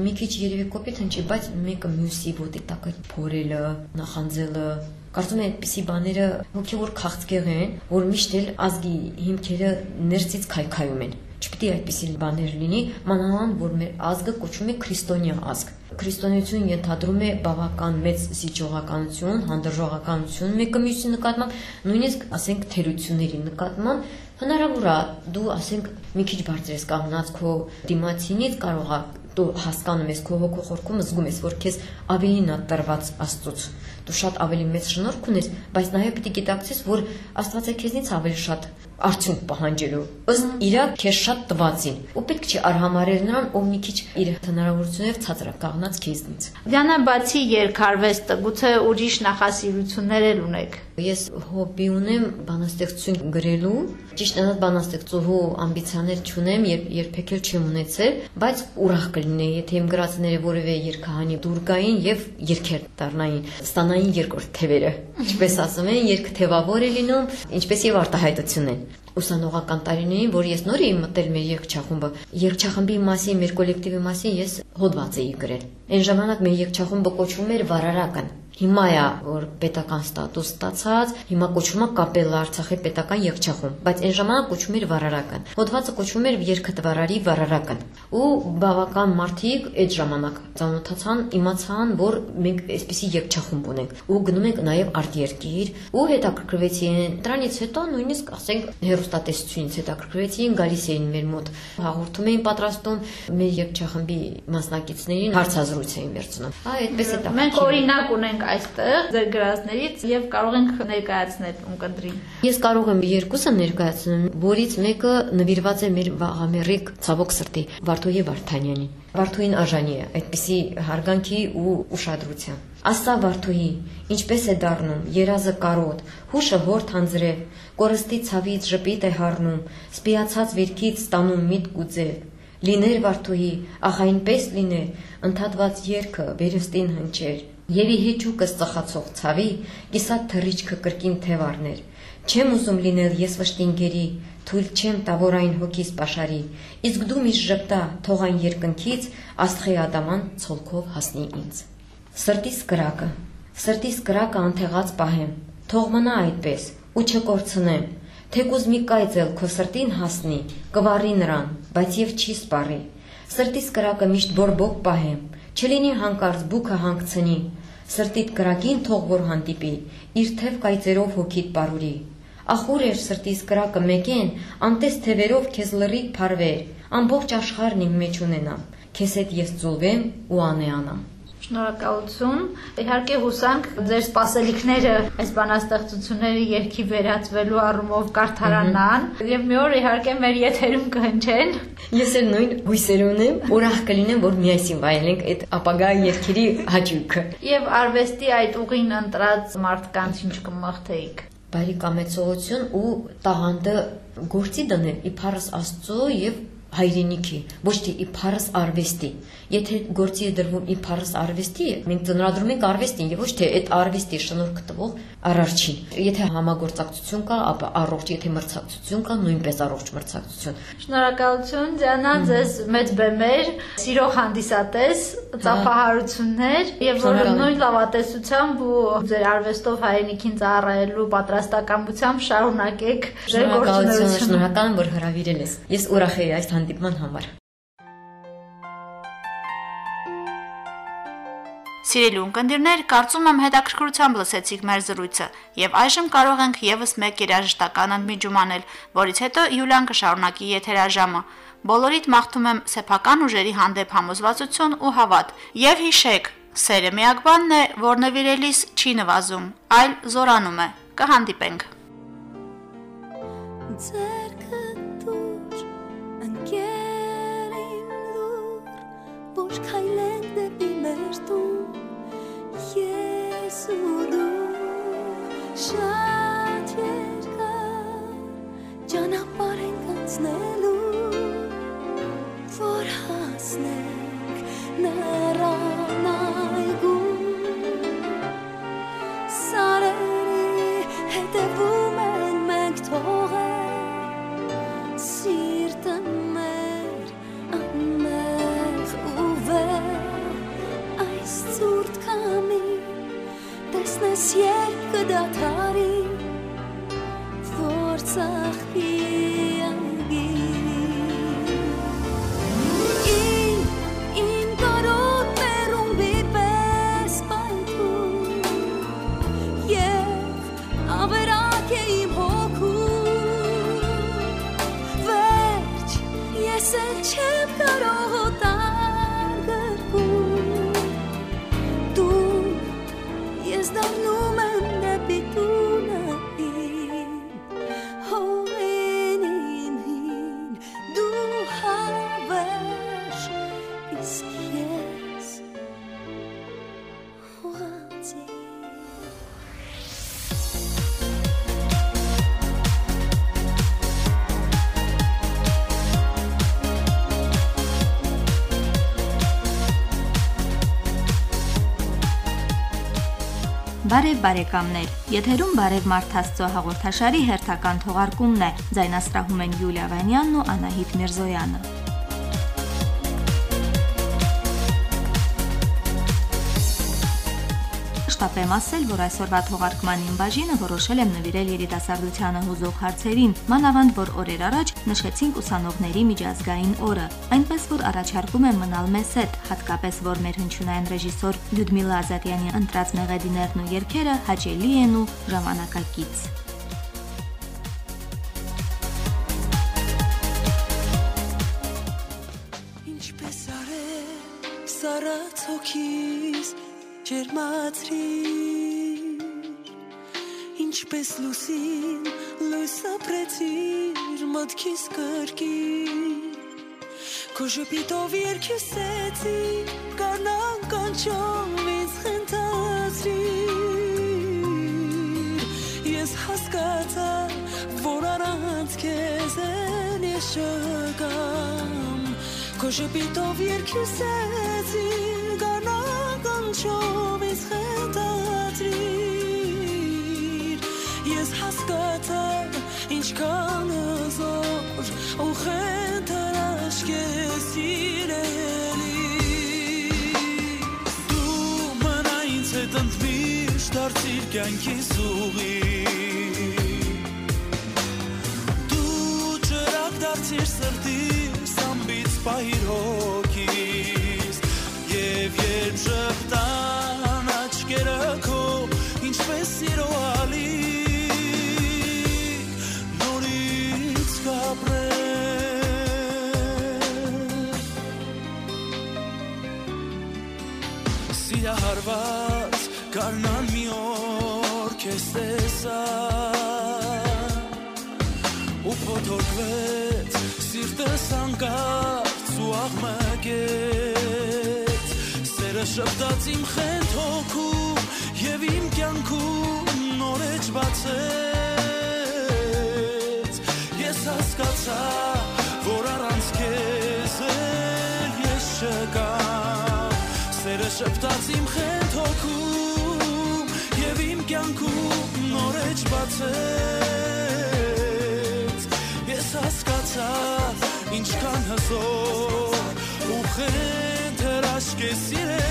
մի քիչ երևի կոպիտ հնչի, բայց մեկը մյուսի ոտի տակը փորելը, նախանձելը, կարծում եմ այդպիսի բաները հոգևոր քաղցկեղ են, որ միշտ էլ ազգի հիմքերը ներսից քայքայում են։ Չպիտի այդպիսի բաներ լինի, մանավանդ որ մեր ազգը կոչվում է քրիստոնյա ազգ։ Քրիստոնեություն ենթադրում է բավական մեծ սիճողականություն, հանդրժողականություն մեկը մյուսի նկատմամբ, նույնիսկ ասենք թերությունների նկատմամբ հնարավոր է դու ասենք մի քիչ բարձր ես կանգնած քո դիմացինից կարող է դու հասկանում ես քո հոգու խորքում զգում ես որ քեզ ավելին է տրված Աստծոց դու շատ ավելի մեծ շնորհք ունես բայց նաև պիտի գիտակցես որ Աստված է քեզնից ավելի շատ արդյունք պահանջելու ըստ իրա քեզ շատ տվածին ու պետք չի արհամարել նրան ով մի քիչ իր հնարավորությունով ցածր կաղնած քեզնից Դիանա բացի երկարվեստը գուցե ուրիշ նախասիրություններ էլ ունեք Ես հոբի ունեմ բանաստեղծություն գրելու, ճիշտ ասած բանաստեղծուհու ամբիցիաներ չունեմ եւ երբեք էլ չեմ ունեցել, բայց ուրախ կլինեի, եթե իմ գրածները որևէ երկհանի դուր գային եւ երկեր դառնային, ստանային երկրորդ թևերը։ Ինչպես ասում են, երկթևավոր է լինում, ինչպես եւ արտահայտություն են։ ուսանողական տարիներին, որ ես նոր էի մտել մեր երգչախումբը, երգչախմբի մասին, մեր կոլեկտիվի մասին ես հոդված էի գրել։ Այն ժամանակ մեր երգչախումբը կոչվում էր Վարարական։ Հիմա է որ պետական ստատուս ստացած, հիմա կոչվում է Կապելա Արցախի պետական երգչախումբ, բայց այն ժամանակ կոչվում էր Վարարական։ Հոդվածը կոչվում էր Երկաթվարարի Վարարական։ Ու բավական մարդիկ այդ ժամանակ ծանոթացան, իմացան, որ մենք այսպիսի երգչախումբ ունենք ու գնում ենք նաև արտերկիր ու հետաքրքրվեցին։ Դրանից հետո նույնիսկ ասենք հերոստատեսությունից հետաքրքրվեցին, գալիս էին մեր մոտ, հաղորդում էին պատրաստում մեր երգչախմբի մասնակիցներին հարցազրույց էին վերցնում։ Հա, այդպես է դա։ Մենք օրինակ ունենք այստեղ ձեր գրածներից եւ կարող ենք ներկայացնել ունկնդրին։ Ես կարող եմ երկուսը ներկայացնել, որից մեկը նվիրված է մեր վաղամերիկ ցավոք սրտի Վարդուհի Վարդանյանին։ Վարդուհին Աժանի է այդպիսի հարգանքի ու ուշադրության։ Ասա Վարդուհի, ինչպես է դառնում երազը կարոտ, հուշը հոր թանձրև, կորստի ցավից ժպիտ է հառնում, սպիացած վիրքից ստանում միտք ու ձև։ Լիներ Վարդուհի, ախ այնպես լիներ, ընդհատված երգը վերստին հնչեր։ Եվի հեճուկս ծխացող ցավի, կիսատ թռիչքը կրկին թևարներ։ Չեմ ուզում լինել ես վշտինգերի, թույլ չեմ տա որ այն հոգիս պաշարի, իսկ դու միշտ ժպտա, թող այն երկնքից աստղի ադաման ցոլքով հասնի ինձ։ Սրտիս կրակը, սրտիս կրակը անթեղած պահեմ, թող մնա այդպես ու չկորցնեմ, թեկուզ մի կայծել քո սրտին հասնի, կվառի նրան, բայց եւ չի սպառի։ Սրտիս կրակը միշտ բորբոք պահեմ, Չլինի հանկարծ բուքը հանգցնի, սրտիդ կրակին թող որ հանդիպի, իր թև կայծերով հոգիդ պարուրի։ Ախուր էր սրտիս կրակը մեկեն, անտես թևերով քեզ լրիվ փարվեր, ամբողջ աշխարհն իմ մեջ ունենամ, քեզ հետ ես ծուլվեմ ու անեանամ։ Շնորհակալություն։ Իհարկե հուսանք ձեր սպասելիքները այս բանաստեղծությունների երկի վերածվելու առումով կարդարանան եւ մի օր իհարկե մեր եթերում կհնչեն։ Ես էլ նույն հույսեր ունեմ, ուրախ կլինեմ, որ միասին վայելենք այդ ապագա երկերի հաճույքը։ Եվ արվեստի այդ ուղին ընտրած մարդկանց ինչ կմաղթեիք բարի կամեցողություն ու տաղանդը գործի դնել իբարս Աստծո եւ հայրենիքի, ոչ թե իբարս արվեստի։ Եթե գործի է դրվում իբարս արվեստի, մենք ծնրադրում ենք արվեստին եւ ոչ թե այդ արվեստի շնորհք տվող առարչին։ Եթե համագործակցություն կա, ապա առողջ, եթե մրցակցություն կա, նույնպես առողջ մրցակցություն։ Շնորհակալություն, Ձյանա, ձեզ մեծ բեմեր, սիրող հանդիսատես, ծափահարություններ եւ որ նույն լավատեսությամբ ու ձեր արվեստով հայրենիքին ծառայելու պատրաստակամությամբ շարունակեք ձեր գործունեությունը։ Շնորհակալ եմ, որ հրավիրել ես։ Ես ուրախ եի այս հանդիպման համար։ Սիրելի ունկնդիրներ, կարծում եմ հետաքրքրությամբ լսեցիք մեր զրույցը, եւ այժմ կարող ենք եւս մեկ երաժշտական ընդմիջում անել, որից հետո Յուլիան կշարունակի եթերաժամը։ Բոլորիդ մաղթում եմ սեփական ուժերի հանդեպ համոզվածություն ու հավատ։ Եվ հիշեք, սերը միակ բանն է, որ նվիրելիս չի նվազում, այլ զորանում է։ Կհանդիպենք։ Ձերքը որ քայլենք դեպի մեր տուն, ես ու դու շատ երկար ճանապարհ ենք անցնելու, որ հասնենք նրան Բարև բարեկամներ։ Եթերում Բարև Մարթաստո հաղորդաշարի հերթական թողարկումն է։ Ձայնասրահում են Յուլիա Վանյանն ու Անահիտ Միրզոյանը։ շտապեմ ասել, որ այսօրվա թողարկման իմ բաժինը որոշել եմ նվիրել երիտասարդությանը հուզող հարցերին, մանավանդ որ օրեր առաջ նշեցինք ուսանողների միջազգային օրը, այնպես որ առաջարկում եմ մնալ մեզ հետ, հատկապես որ մեր հնչյունային ռեժիսոր Լյուդմիլա Ազատյանի ընտրած մեղեդիներն ու երգերը հաճելի են ու ժամանակակից։ Ինչպես արել սարած հոգիս ջերմացրիր Ինչպես լուսին լույս ապրեցիր մտքիս կրկիր Քո ժպիտով երկուսեցի կանան կանչում ինձ խնդացրիր Ես հասկացա որ առանց քեզ են ես չկամ Քո ժպիտով երկուսեցի կանչում ինձ խնդացրիր Ես հասկացա ինչքան զոր ու խնդրաշ քեզ սիրելի Դու մնա ինձ հետ ընդմիշտ դարձիր կյանքիս ուղի Դու ճրակ դարձիր սրտիս ամբից պահիր տեսա ու փոթորկվեց սիրտս անկարծ ու աղմկեց սերը շպտաց իմ խենթ հոգում եւ իմ կյանքում նորեջ բացեց ես հասկացա որ առանց քեզ ես չկամ սերը շպտաց իմ խենթ հոգում եւ իմ կյանքում նորեջ բացեց ես հասկացա ինչքան հզոր ու խենթեր աշկ է սիրելի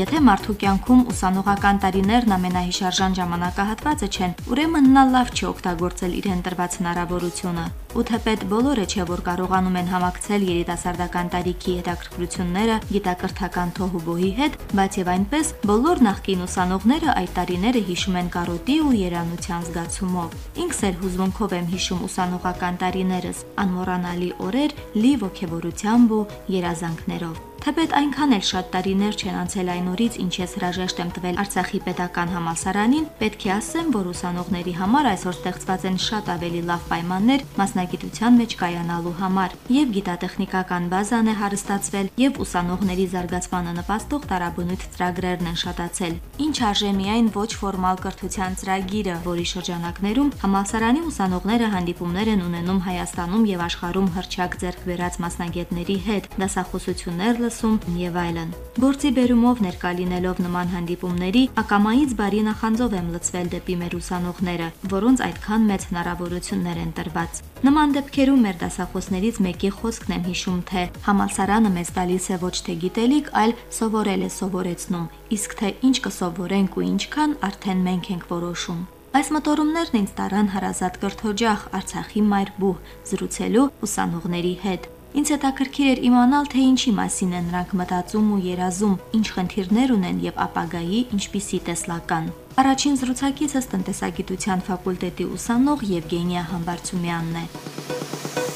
եթե մարդու կյանքում ուսանողական տարիներն ամենահիշարժան ժամանակահատվածը չեն, ուրեմն նա լավ չի օգտագործել իրեն տրված հնարավորությունը։ Ու թեպետ բոլորը չէ, որ կարողանում են համակցել երիտասարդական տարիքի հետաքրքրությունները գիտակրթական թոհուբոհի հետ, բայց եւ այնպես բոլոր նախկին ուսանողները այդ տարիները հիշում են կարոտի ու երանության զգացումով։ Ինքս էլ հուզմունքով եմ հիշում ուսանողական տարիներս, անմոռանալի օրեր լի ողջավորությամբ ու երազանքներով։ Թեպետ այնքան էլ շատ տարիներ չեն անցել այն օրից, ինչ ես հրաժեշտ եմ տվել Արցախի պետական համալսարանին, պետք է ասեմ, որ ուսանողների համար այսօր ստեղծված են շատ ավելի լավ պայմաններ մասնագիտության մեջ կայանալու համար, եւ գիտատեխնիկական բազան է հարստացվել, եւ ուսանողների զարգացմանը նպաստող տարաբնույթ ծրագրերն են շատացել։ Ինչ արժե միայն ոչ ֆորմալ կրթության ծրագիրը, որի շրջանակներում համալսարանի ուսանողները հանդիպումներ են ունենում Հայաստանում եւ աշխարհում հրճակ ձեռք բերած մասնագետների հետ, դասախոսություններ լսում եւ այլն։ Գործի բերումով ներկա լինելով նման հանդիպումների, ակամայից բարի նախանձով եմ լցվել դեպի մեր ուսանողները, որոնց այդքան մեծ հնարավորություններ են տրված։ Նման դեպքերում մեր դասախոսներից մեկի խոսքն եմ հիշում, թե համալսարանը մեզ տալիս է ոչ թե գիտելիք, այլ սովորել է սովորեցնում, իսկ թե ինչ կսովորենք ու ինչքան արդեն մենք ենք որոշում։ Այս մտորումներն ինձ տարան հարազատ կրթօջախ Արցախի մայր բուհ զրուցելու ուսանողների հետ։ Ինձ հետաքրքիր էր իմանալ, թե ինչի մասին են նրանք մտածում ու երազում, ինչ խնդիրներ ունեն եւ ապագայի ինչպիսի տեսլական։ Առաջին զրուցակիցս տնտեսագիտության ֆակուլտետի ուսանող Եվգենիա Համբարձումյանն է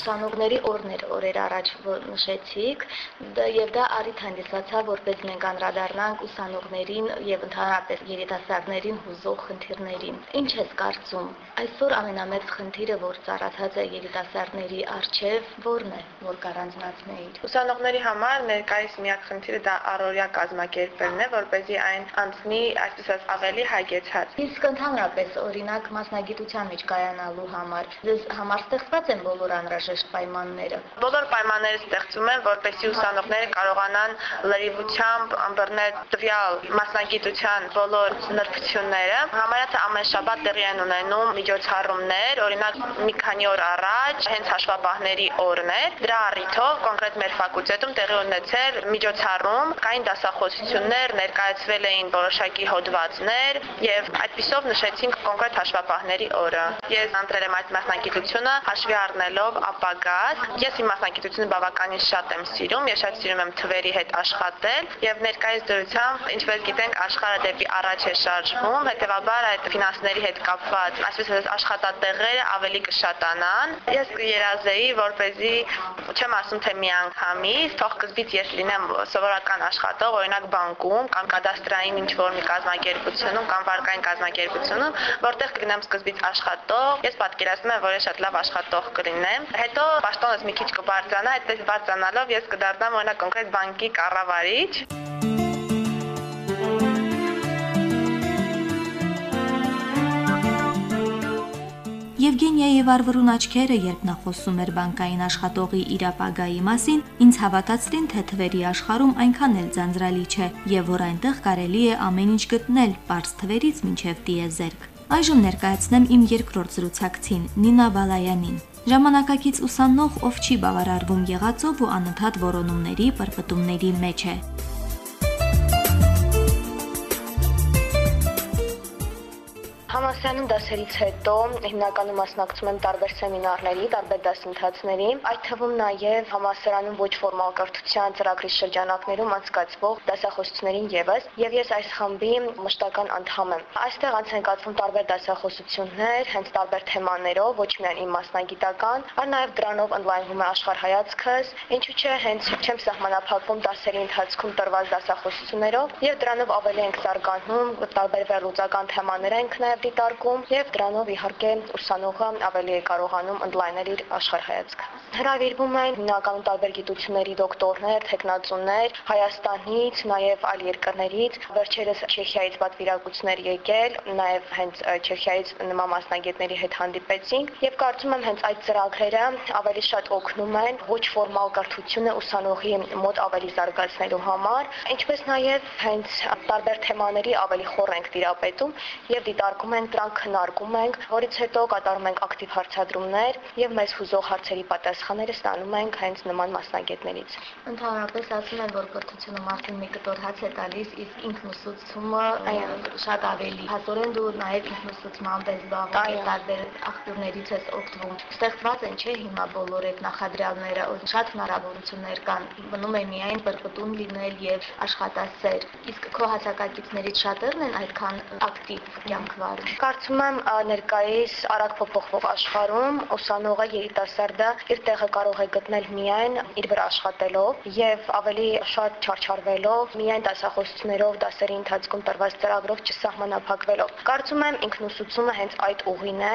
ուսանողների օրներ օրեր առաջ նշեցիք եւ դա առիթ հանդիսացավ որպես մենք անդրադառնանք ուսանողներին եւ ընդհանրապես երիտասարդներին հուզող խնդիրներին ինչ ես կարծում? Այսօր ամենամեծ խնդիրը որ ծառացած է երիտասարդների արչեւ որն է որ կառանձնացնեիր ուսանողների համար ներկայիս միակ խնդիրը դա առօրյա կազմակերպելն է որպեսզի այն անցնի այսպես ասած ավելի հագեցած իսկ ընդհանրապես օրինակ մասնագիտության մեջ կայանալու համար դες համար ստեղծված են բոլոր անհրաժեշտ անհրաժեշտ պայմանները։ Բոլոր պայմանները ստեղծում են, որպեսզի ուսանողները կարողանան լրիվությամբ ըմբռնել տվյալ մասնագիտության բոլոր նրբությունները։ Համարյա թե ամեն շաբաթ տեղի են ունենում միջոցառումներ, օրինակ մի քանի օր առաջ հենց հաշվապահների օրն էր։ Դրա առիթով կոնկրետ մեր ֆակուլտետում տեղի ունեցել միջոցառում, կային դասախոսություններ, ներկայացվել էին որոշակի հոդվածներ եւ այդպիսով նշեցինք կոնկրետ հաշվապահների օրը։ Ես ընտրել եմ այդ մասնագիտությունը հաշվի առնելով ապա ապագաս։ Ես իմ մասնագիտությունը բավականին շատ եմ սիրում, ես շատ սիրում եմ թվերի հետ աշխատել եւ ներկայիս դրությամբ, ինչպես գիտենք, աշխարհը դեպի առաջ է շարժվում, հետեւաբար այդ ֆինանսների հետ կապված, այսպես ասած, աշխատատեղերը ավելի կշատանան։ Ես երազեի, որ เป զի չեմ ասում թե մի անգամից, թող սկզբից ես լինեմ սովորական աշխատող, օրինակ բանկում կամ կադաստրային ինչ-որ մի կազմակերպությունում կամ վարկային կազմակերպությունում, որտեղ կգնամ սկզբից աշխատող, ես պատկերացնում եմ, որ ես շատ լավ աշխատող կլինեմ։ Հետո հետո պաշտոնս մի քիչ կբարձրանա, այդպես բարձրանալով ես կդառնամ օրինակ կոնկրետ բանկի կառավարիչ։ Եվգենիայի վարվրուն աչքերը, երբ նա խոսում էր բանկային աշխատողի իրապագայի մասին, ինձ հավատացրին, թե թվերի աշխարհում այնքան էլ ձանձրալի չէ, եւ որ այնտեղ կարելի է ամեն ինչ գտնել, པարզ թվերից մինչև տիեզերք։ Այժմ ներկայացնեմ իմ երկրորդ զրուցակցին՝ Նինա Բալայանին։ Ժամանակակից ուսանող, ով չի բավարարվում եղածով ու անընդհատ որոնումների, պրպտումների մեջ է։ Համասարանում դասերից հետո հիմնականում մասնակցում եմ տարբեր սեմինարների, տարբեր դասընթացների, այդ թվում նաև համասարանում ոչ ֆորմալ կրթության ծրագրի շրջանակներում անցկացվող դասախոսություններին եւս, եւ ես այս խմբի մշտական անդամ եմ։ Այստեղ անց են կացվում տարբեր դասախոսություններ, հենց տարբեր թեմաներով, ոչ միայն իմ մասնագիտական, այլ նաև դրանով ընդլայնվում է աշխարհայացքս, ինչու՞ չէ, հենց չեմ սահմանափակվում դասերի ընթացքում տրված դասախոսություններով եւ դրանով ավելի ենք զարգանում, տարբեր վերլուծական թեմաներ ենք նաև դիտարկում եւ դրանով իհարկե ուսանողը ավելի է կարողանում ընդլայնել իր աշխարհայացքը։ Հրավիրվում են հիմնականում տարբեր գիտությունների դոկտորներ, տեխնացուներ Հայաստանից, նաև այլ երկրներից։ Վերջերս Չեխիայից պատվիրակություններ եկել, նաև հենց Չեխիայից նման մասնագետների հետ հանդիպեցինք եւ կարծում եմ հենց այդ ծրագրերը ավելի շատ օգնում են ոչ ֆորմալ կրթությունը ուսանողի մոտ ավելի զարգացնելու համար, ինչպես նաև հենց տարբեր թեմաների ավելի խոր ենք դիրապետում եւ դիտարկում ենք, դրանք քննարկում ենք, որից հետո կատարում ենք ակտիվ հարցադրումներ եւ մեզ հուզող հարցերի պատասխան պատասխանները ստանում ենք հենց նման մասնագետներից։ Ընդհանրապես ասում են, որ կրթությունը մարդուն մի կտոր հաց է տալիս, իսկ ինքնուսուցումը շատ ավելի։ Հասորեն դու նաև ինքնուսուցմամբ ես զբաղվում, տարբեր աղբյուրներից ես օգտվում։ Ստեղծված են չէ հիմա բոլոր այդ նախադրյալները, շատ հնարավորություններ կան։ Մնում է միայն բրբտում լինել եւ աշխատասեր։ Իսկ քո հասակակիցներից շատերն են այդքան ակտիվ կյանք վարում։ Կարծում եմ ներկայիս արագ փոփոխվող աշխարհում ուսանողը երիտասարդը իր տեղը կարող է գտնել միայն իր վրա աշխատելով եւ ավելի շատ չարչարվելով, միայն դասախոսություններով, դասերի ընթացքում տրված ծրագրով չսահմանափակվելով։ Կարծում եմ ինքնուսուցումը հենց այդ ուղին է,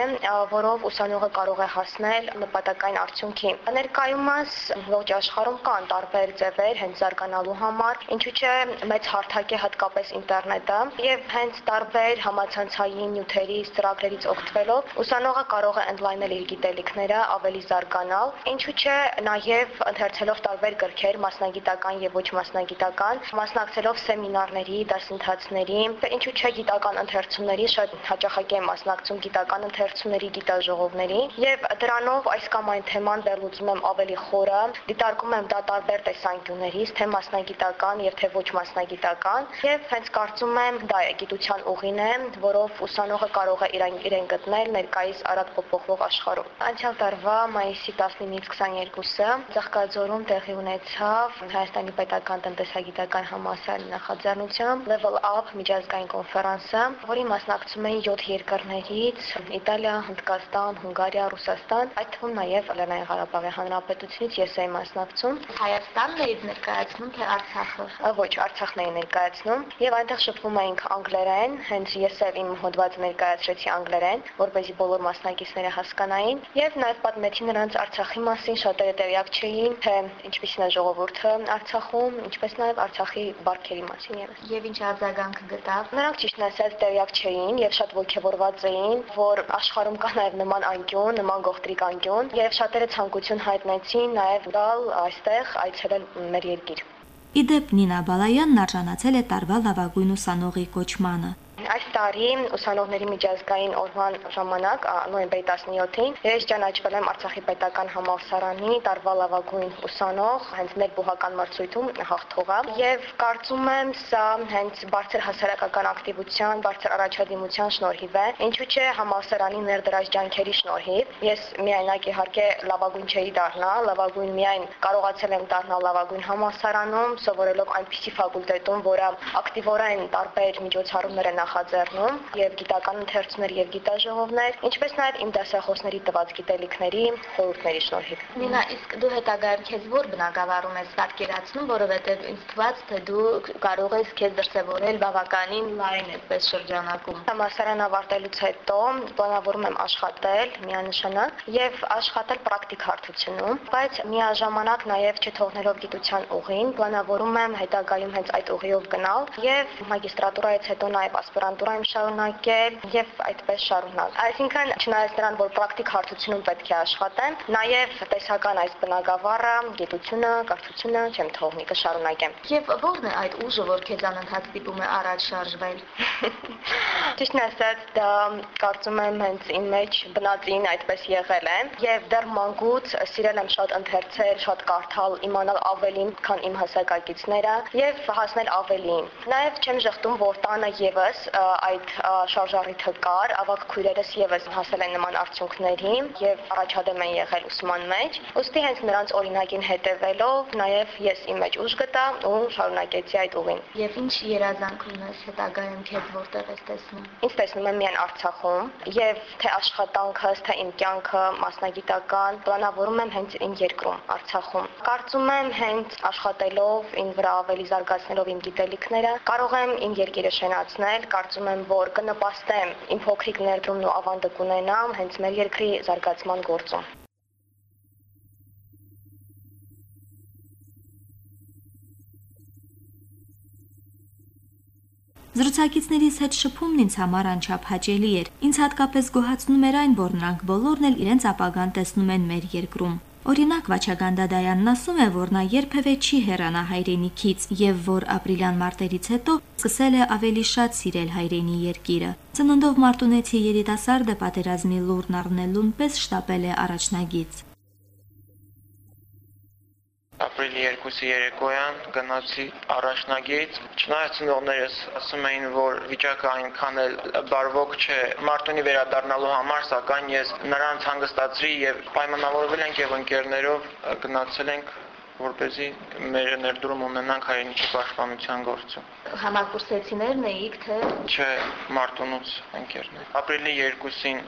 որով ուսանողը կարող է հասնել նպատակային արդյունքի։ Ներկայումս ողջ աշխարհում կան տարբեր ձևեր հենց զարգանալու համար, ինչու՞ չէ մեծ հարթակ է հատկապես ինտերնետը եւ հենց տարբեր համացանցային նյութերի ծրագրերից օգտվելով ուսանողը կարող է ընդլայնել իր գիտելիքները, ավելի զարգանալ, ինչու՞ չէ նաև ընթերցելով տարբեր գրքեր, մասնագիտական եւ ոչ մասնագիտական, մասնակցելով սեմինարների, դասընթացների, ինչու՞ չէ գիտական ընթերցումների, շատ հաճախակի եմ մասնակցում գիտական ընթերցումների, գիտաժողովների եւ դրանով այս կամ այն թեման վերլուծում եմ ավելի խորը, դիտարկում եմ դա տարբեր տեսանկյուններից, թե մասնագիտական եւ թե ոչ մասնագիտական եւ հենց կարծում եմ դա է գիտության ուղին է, որով ուսանողը կարող է իրեն իրեն գտնել ներկայիս արագ փոփոխվող աշխարհում։ Անցյալ տարվա մայիսի 19-ից 22-ը Ծաղկաձորում տեղի ունեցավ Հայաստանի պետական տնտեսագիտական համալսարանի նախաձեռնությամբ Level Up միջազգային կոնֆերանսը, որի մասնակցում էին 7 երկրներից՝ Իտալիա, Հնդկաստան, Հունգարիա, Ռուսաստան, այդ թվում նաև Լեռնային Ղարաբաղի Հանրապետությունից ես էի մասնակցում։ Հայաստանն էի ներկայացնում թե Արցախը։ Ոչ, Արցախն էի ներկայացնում եւ այնտեղ շփվում էինք անգլերեն, հենց ես եւ իմ հոդվածը ներկայացրեցի անգլերեն, որպեսզի բոլոր մասնակիցները հասկանային եւ նաեւ պատմեցի նրանց Արցախի մասին, շատերը տեղյակ չէին, թե ինչպիսին է ժողովուրդը Արցախում, ինչպես նաեւ Արցախի բարքերի մասին եւս։ Եվ ինչ արձագանք գտավ։ Նրանք ճիշտն ասած տեղյակ չէին եւ շատ ողջավորված էին, որ աշխարհում կա նաեւ նման անկյուն, նման գողտրիկ անկյուն եւ շատերը ցանկություն հայտնեցին նաեւ գալ այստեղ այցելել մեր երկիր։ Իդեպ Նինա Բալայանն արժանացել է տարվա լավագույն ուսանողի կոչմանը։ Այս տարի ուսանողների միջազգային օրվան ժամանակ նոյեմբերի 17-ին ես ճանաչվել եմ Արցախի պետական համալսարանի տարվա լավագույն ուսանող, հենց մեր բուհական մրցույթում հաղթողա եւ կարծում եմ սա հենց բարձր հասարակական ակտիվության, բարձր առաջադիմության շնորհիվ է, ինչու՞ չէ համալսարանի ներդրած ջանքերի շնորհիվ։ Ես միայնակ իհարկե լավագույն չէի դառնա, լավագույն միայն կարողացել եմ դառնալ լավագույն համալսարանում, սովորելով այնպիսի ֆակուլտետում, որը ակտիվորեն տարբեր միջոցառումներ է նախաձեռնում եւ գիտական ընթերցումներ եւ գիտաժողովներ, ինչպես նաեւ իմ դասախոսների տված գիտելիքների խորհուրդների շնորհիվ։ Նինա, իսկ դու հետագայում քեզ ո՞ր բնակավարում ես պատկերացնում, որովհետեւ ինձ թվաց, թե դու կարող ես քեզ դրսևորել բավականին լայն այդպես շրջանակում։ Համասարան ավարտելուց հետո պլանավորում եմ աշխատել միանշանակ եւ աշխատել պրակտիկ հարթությունում, բայց միաժամանակ նաեւ չթողնելով գիտության ուղին, պլանավորում եմ հետագայում հենց այդ ուղիով գնալ եւ մագիստրատուրայից հետո նաեւ ասպիրանտուրայում շարունակել եւ այդպես շարունակ։ Այսինքն չնայած նրան, որ պրակտիկ հարթությունում պետք է աշխատեմ, նաեւ տեսական այս բնակավարը, գիտությունը, կրթությունը չեմ թողնի, կշարունակեմ։ Եվ ո՞րն է այդ ուժը, որ քեզ անընդհատ ստիպում է առաջ շարժվել։ Ճիշտն ասած, դա կարծում եմ հենց իմ մեջ բնածին այդպես եղել է եւ դեռ մանկուց սիրել եմ շատ ընթերցել, շատ կարդալ, իմանալ ավելին, քան իմ հասակակիցները եւ հասնել ավելին։ Նաեւ չեմ ժխտում, որ տանը եւս այդ շարժառիթը կար, ավակ քույրերս եւս հասել են նման արդյունքների եւ առաջադեմ են եղել ուսման մեջ։ Ոստի հենց նրանց օրինակին հետևելով նաեւ ես իմ մեջ ուժ գտա ու շարունակեցի այդ ուղին։ Եվ ինչ երազանք ունես հետագայում քեզ որտեղ ես տեսնում։ Ինչ տեսնում եմ միայն Արցախում եւ թե աշխատանքս, թե իմ կյանքը մասնագիտական պլանավորում եմ հենց իմ երկրում, Արցախում։ Կարծում եմ հենց աշխատելով, ին վրա ավելի զարգացնելով իմ գիտելիքները, կարող եմ իմ երկիրը շենացնել, կարծում եմ, որ կնպաստեմ իմ փոքրիկ ներդրումն ու ավանդը կունենամ հենց մեր երկրի զարգացման գործում։ Զրուցակիցներից հետ շփումն ինձ համար անչափ հաճելի էր։ Ինձ հատկապես գոհացնում էր այն, որ նրանք բոլորն էլ իրենց ապագան տեսնում են մեր երկրում։ Օրինակ Վաչագան Դադայանն ասում է, որ նա երբևէ չի հեռանա հայրենիքից եւ որ ապրիլյան մարտերից հետո սկսել է ավելի շատ սիրել հայրենի երկիրը։ Ծննդով մարտունեցի երիտասարդը պատերազմի լուրն առնելուն պես շտապել է առաջնագից ապրիլի 2-ի երեկոյան գնացի առաջնագից չնայած ծնողներս ասում էին որ վիճակը այնքան էլ բարվոք չէ մարտունի վերադառնալու համար սակայն ես նրանց հանգստացրի եւ պայմանավորվել ենք եւ ընկերներով գնացել ենք որպեսզի մեր ներդրում ունենանք հայրենիքի պաշտպանության գործում։ Համակուրսեցիներն էիք թե? Չէ, Մարտունուց ընկերներ։ Ապրիլի 2-ին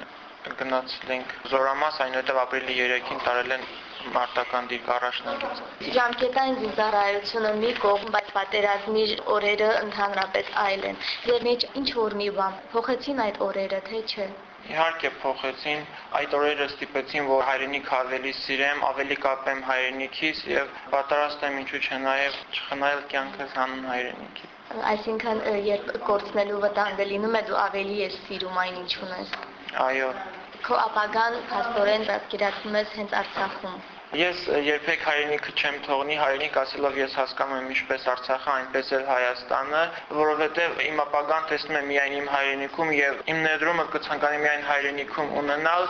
գնացել ենք Զորամաս, այնուհետև ապրիլի 3-ին տարել են մարտական դիրք առաջնագիծ։ Ժամկետային զինծառայությունը մի կողմ, բայց պատերազմի օրերը ընդհանրապես այլ են։ Ձեր մեջ ինչ որ մի բան փոխեցին այդ օրերը, թե չէ։ Իհարկե փոխեցին, այդ օրերը ստիպեցին, որ հայրենիք ավելի սիրեմ, ավելի կապեմ հայրենիքից եւ պատրաստ եմ ինչու՞ չէ նաեւ չխնայել կյանքս հանուն հայրենիքի։ Այսինքն երբ կորցնելու վտանգը լինում է, դու ավելի ես սիրում այն ինչ ունես։ Այո, Քո ապագան փաստորեն պատկերացնում ես հենց Արցախում։ Ես երբեք հայրենիքը չեմ թողնի, հայրենիք ասելով ես հասկանում եմ ինչպես Արցախը, այնպես էլ Հայաստանը, որովհետև իմ ապագան տեսնում եմ միայն իմ հայրենիքում եւ իմ ներդրումը կցանկանի միայն հայրենիքում ունենալ։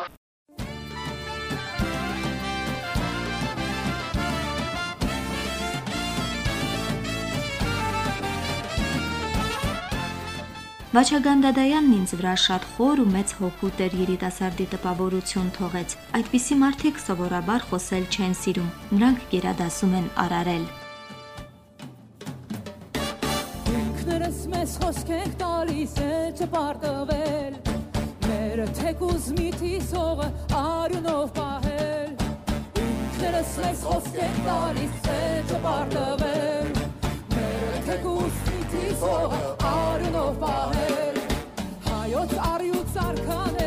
Վաչագան Դադայանն ինձ վրա շատ խոր ու մեծ հոգու տեր երիտասարդի տպավորություն թողեց։ Այդպիսի մարդիկ սովորաբար խոսել չեն սիրում։ Նրանք գերադասում են արարել։ Ինքներս մեզ խոսք ենք տալիս է չպարտվել Մեր թեկուզ միթիսողը արյունով պահել Ինքներս մեզ խոսք ենք տալիս է չպարտվել Մեր թեկուզ միթիսողը արյունով պահել Հայոց արյուց արքաների արժանի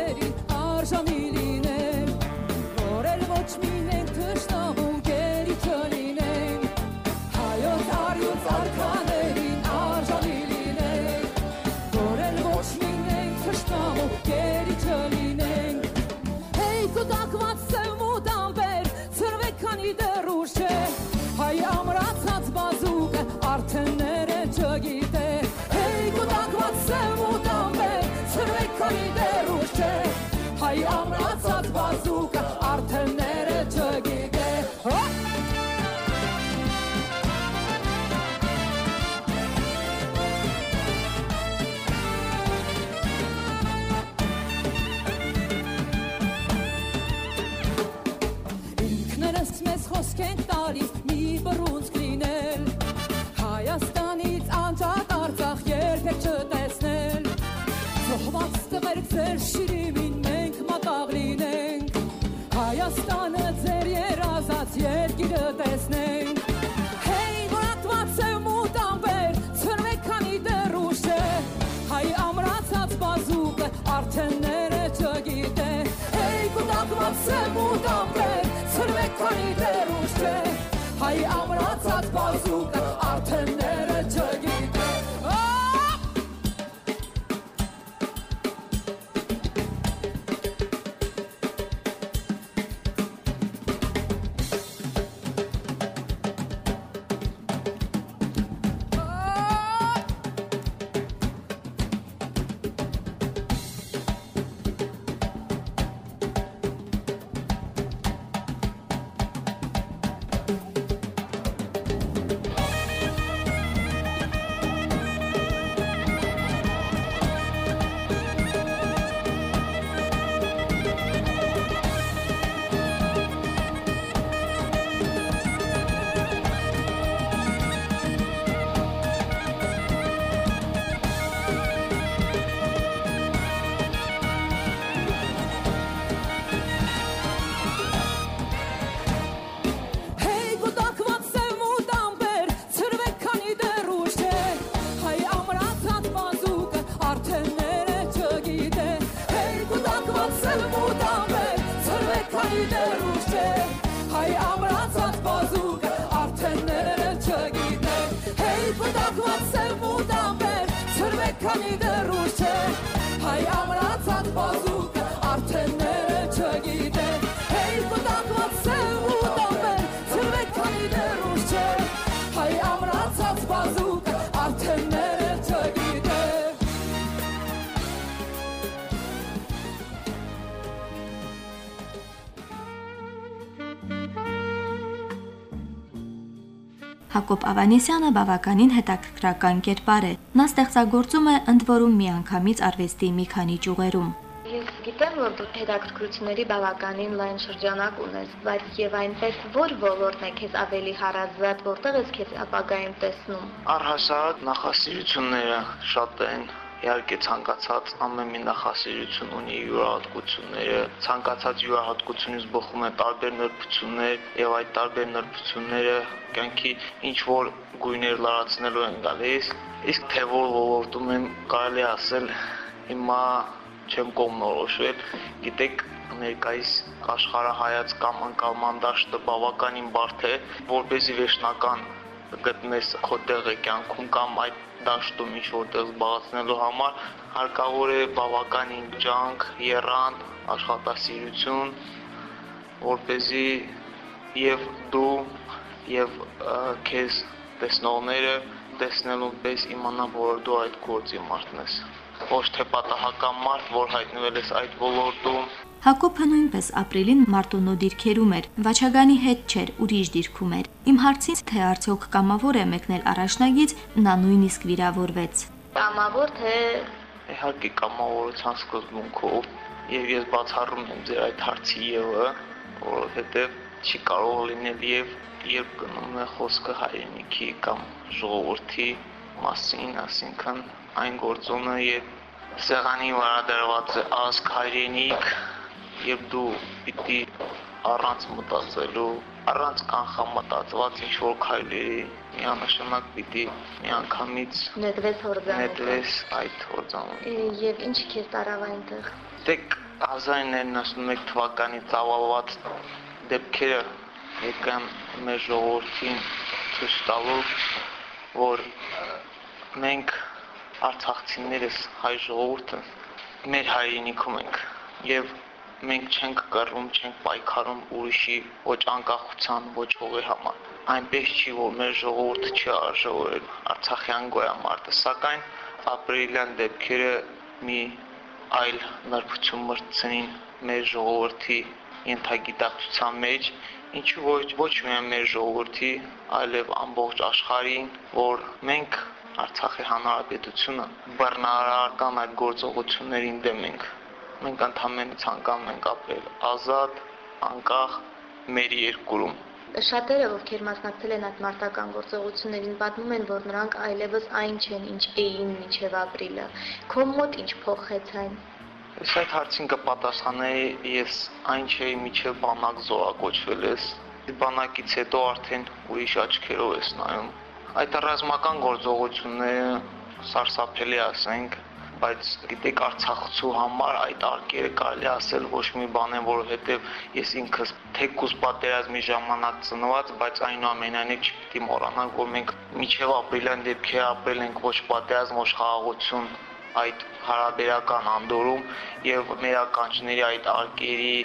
կուտակված է մուտամբեր ծրվեք քանի դեռ ուշ է Հայ ամրացած բազուկը արդեն ները չգիտե Հակոբ Ավանեսյանը բավականին հետաքրքրական կերպար է։ Նա ստեղծագործում է ընդ որում միանգամից արվեստի մի քանի ճյուղերում։ Ես գիտեմ, որ դու հետաքրքրությունների բավականին լայն շրջանակ ունես, բայց եւ այնպես որ ոլորտն է քեզ ավելի հարազատ, որտեղ ես քեզ ապագայում տեսնում։ Առհասարակ նախասիրությունները շատ են իհարկե ցանկացած ամեն մի նախասիրություն ունի յուրահատկությունները, ցանկացած յուրահատկությունից բխում է տարբեր նրբություններ եւ այդ տարբեր նրբությունները կյանքի ինչ որ գույներ լարացնելու են գալիս։ Իսկ թե որ ոլորտում եմ կարելի ասել հիմա չեմ կողմնորոշվել, գիտեք ներկայիս աշխարհահայաց կամ անկալման դաշտը բավականին բարդ է, որպեսի վերջնական գտնես քո տեղը կյանքում կամ այդ դաշտում ինչ որտեղ զբաղեցնելու համար հարկավոր է բավականին ջանք, երան, աշխատասիրություն, որ เป զի եւ դու եւ քեզ տեսնողները տեսնելուն պես իմանան, որ դու այդ գործի մարդն ես ոչ թե պատահական մարդ, որ հայտնվել ես այդ ոլորտում։ Հակոբը նույնպես ապրիլին Մարտոնո դիրքերում էր։ Վաչագանի հետ չէր, ուրիշ դիրքում էր։ Իմ հարցից թե արդյոք կամավոր է մեկնել առաջնագից, նա նույնիսկ վիրավորվեց։ Կամավոր թե Իհարկե կամավորության սկզբունքով եւ ես բացառում եմ ձեր այդ հարցի եւը, որովհետեւ չի կարող լինել եւ երբ գնում է խոսքը հայրենիքի կամ ժողովրդի մասին, ասինքն այն գործոնը, երբ սեղանի վրա դրված է ազգ հայրենիք, երբ դու պիտի առանց մտածելու, առանց կանխամտածված ինչ որ քայլերի միանշանակ պիտի միանգամից նետվես հորձանուտը։ նետվես այդ հորձանուտը։ Եվ ինչ քեզ տարավ այնտեղ։ Դեք 1991 թվականի ծավալված դեպքերը եկան մեր ժողովրդին ցույց տալու, որ մենք արցախցիներս հայ ժողովուրդը մեր հայրենիքում ենք եւ մենք չենք կռվում, չենք պայքարում ուրիշի ոչ անկախության, ոչ հողի համար։ Այնպես չի, որ մեր ժողովուրդը չի արժևորել Արցախյան գոյամարտը, սակայն ապրիլյան դեպքերը մի այլ նրբություն մրցնին մեր ժողովրդի ենթագիտակցության մեջ, ինչու ոչ ոչ միայն մեր ժողովրդի, այլև ամբողջ աշխարհին, որ մենք Արցախի հանրապետությունը բռնարարական այդ գործողություններին դեմ ենք։ Մենք ընդհանրապես ցանկանում ենք ապրել ազատ, անկախ մեր երկրում։ Շատերը, ովքեր մասնակցել են այդ մարտական գործողություններին, պատմում են, որ նրանք այլևս այն չեն, ինչ էին մինչև ապրիլը։ Քո մոտ ինչ փոխեց այն։ Ես այդ հարցին կպատասխանեի, ես այն չէի միջև բանակ զորակոչվել ես։ Բանակից հետո արդեն ուրիշ աչքերով ես նայում Այդ ռազմական գործողությունները սարսափելի ասենք, բայց գիտեք Արցախցու համար այդ արկերը կարելի ասել ոչ մի բան է, որովհետև ես ինքս թեկուզ պատերազմի ժամանակ ծնված, բայց այնուամենայնիվ չպիտի մոռանանք, որ մենք միջև ապրիլյան դեպքեր ապրել ենք ոչ պատերազմ, ոչ խաղաղություն այդ հարաբերական անդորում եւ մեր ականջների այդ արկերի,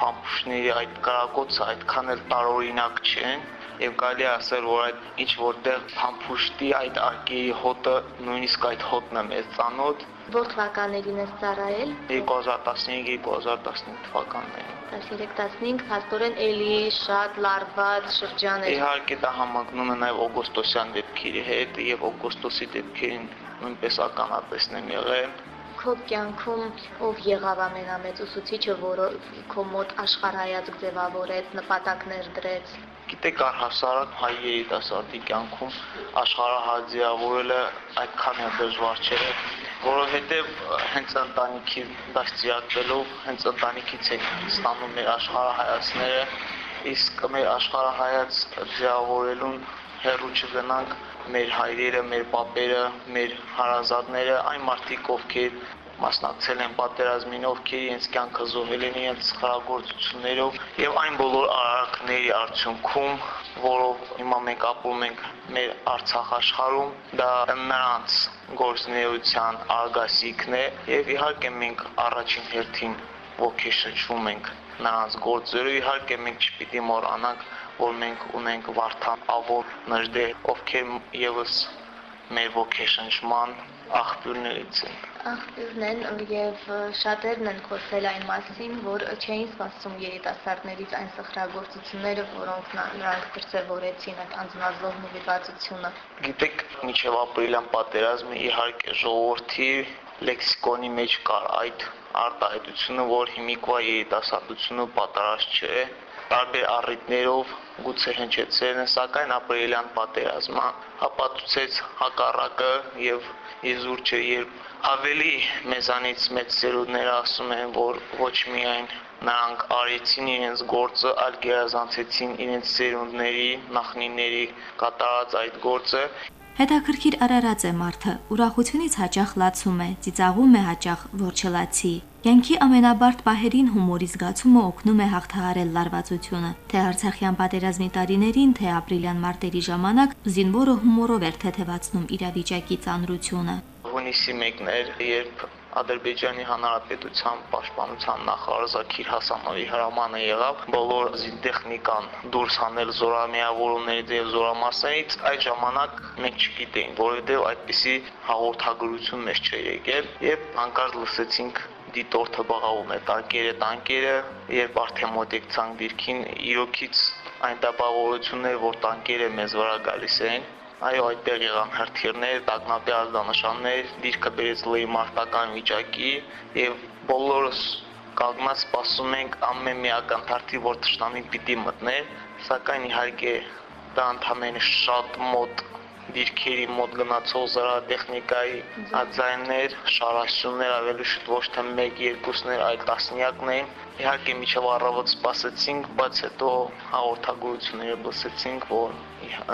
փամփուշտների այդ կրակոցը այդքան էլ տարօրինակ չեն եւ կարելի ասել, որ այդ ինչ որտեղ փամփուշտի այդ արկերի հոտը նույնիսկ այդ հոտն է մեզ ծանոթ։ Որ թվականներին ես ծառայել։ 2015-2015 թվականներին։ 13-15 հաստորեն էլի շատ լարված շրջան էր։ Իհարկե դա համընկնում է նաև օգոստոսյան դեպքերի հետ եւ օգոստոսի դեպքերին նույնպես ականատեսն եմ եղել քո կյանքում ով եղավ ամենամեծ ուսուցիչը, որը քո մոտ աշխարհայացք ձևավորեց, նպատակներ դրեց գիտեք առհասարակ հայ երիտասարդի կյանքում աշխարհահաձիավորելը այդքան է դժվար չէ որովհետև հենց ընտանիքի դաստիարակվելով հենց ընտանիքից է ստանում մեր աշխարհահայացները իսկ մեր աշխարհահայաց ձևավորելուն հերու չգնանք մեր հայրերը, մեր պապերը, մեր հարազատները, այն մարդիկ, ովքեր մասնակցել են պատերազմին, ովքեր իրենց կյանքը զոհել են իրենց խաղաղործություններով եւ այն բոլոր արարքների արդյունքում, որով հիմա մենք ապրում ենք մեր Արցախ աշխարհում, դա նրանց գործնեության արգասիքն է եւ իհարկե մենք առաջին հերթին ոգեշնչվում ենք նրանց գործերով իհարկե մենք չպիտի մոռանանք որ մենք ունենք Վարդան Ավոր Նժդե ովքեր եւս մեր ոգեշնչման աղբյուրներից են աղբյուրն են եւ շատերն են խոսել այն մասին, որ չէին սպասում երիտասարդներից այն սխրագործությունները, որոնք նրանք դրսևորեցին այդ անձնազոհ նվիրվածությունը։ Գիտեք, միջև ապրիլյան պատերազմը իհարկե ժողովրդի լեքսիկոնի մեջ կար այդ արտահայտությունը, որ հիմիկվա երիտասարդությունը պատարած չէ, տարբեր առիթներով գուցե հնչեցել են, սակայն ապրիլյան պատերազմը հապատուցեց հակառակը եւ իզուր չէ, երբ ավելի մեզանից մեծ ծերունները ասում են, որ ոչ միայն նրանք արեցին իրենց գործը, այլ գերազանցեցին իրենց ծերունդների, նախնիների կատարած այդ գործը, Հետաքրքիր արարած է մարդը, ուրախությունից հաճախ լացում է, ծիծաղում է հաճախ, որ չլացի։ Կյանքի ամենաբարդ պահերին հումորի զգացումը օգնում է հաղթահարել լարվածությունը։ Թե Արցախյան պատերազմի տարիներին, թե ապրիլյան մարտերի ժամանակ զինվորը հումորով էր թեթևացնում իրավիճակի ծանրությունը։ Հունիսի 1-ն էր, երբ Ադրբեջանի Հանրապետության պաշտպանության նախարար Զաքիր Հասանովի հրամանը եղավ բոլոր զինտեխնիկան դուրս հանել զորամիավորումներից եւ զորամասերից այդ ժամանակ մենք չգիտեինք, որովհետեւ այդպիսի հաղորդագրություն մեզ չէր եկել եւ հանկարծ լսեցինք դիտորդը բաղավում է տանկերը տանկերը երբ արդեն մոտեցանք դիրքին իրոքից այն տպավորություններ որ տանկերը մեզ վրա գալիս են Այո, այդտեղ եղան հրթիռներ, տագնապի ազդանշաններ, դիրքը բերեց լի մարտական վիճակի եւ բոլորս կազմած սպասում ենք ամեն մի ակնթարթի, որ ճշտամին պիտի մտներ, սակայն իհարկե դա ընդհանրապես շատ մոտ դիրքերի մոտ գնացող զրահատեխնիկայի ածայններ, շարաշուններ ավելի շուտ ոչ թե 1-2-ներ, այլ տասնյակներ Իհարկե միջև առավոտ սպասեցինք, բայց հետո հաղորդագրությունները լսեցինք, որ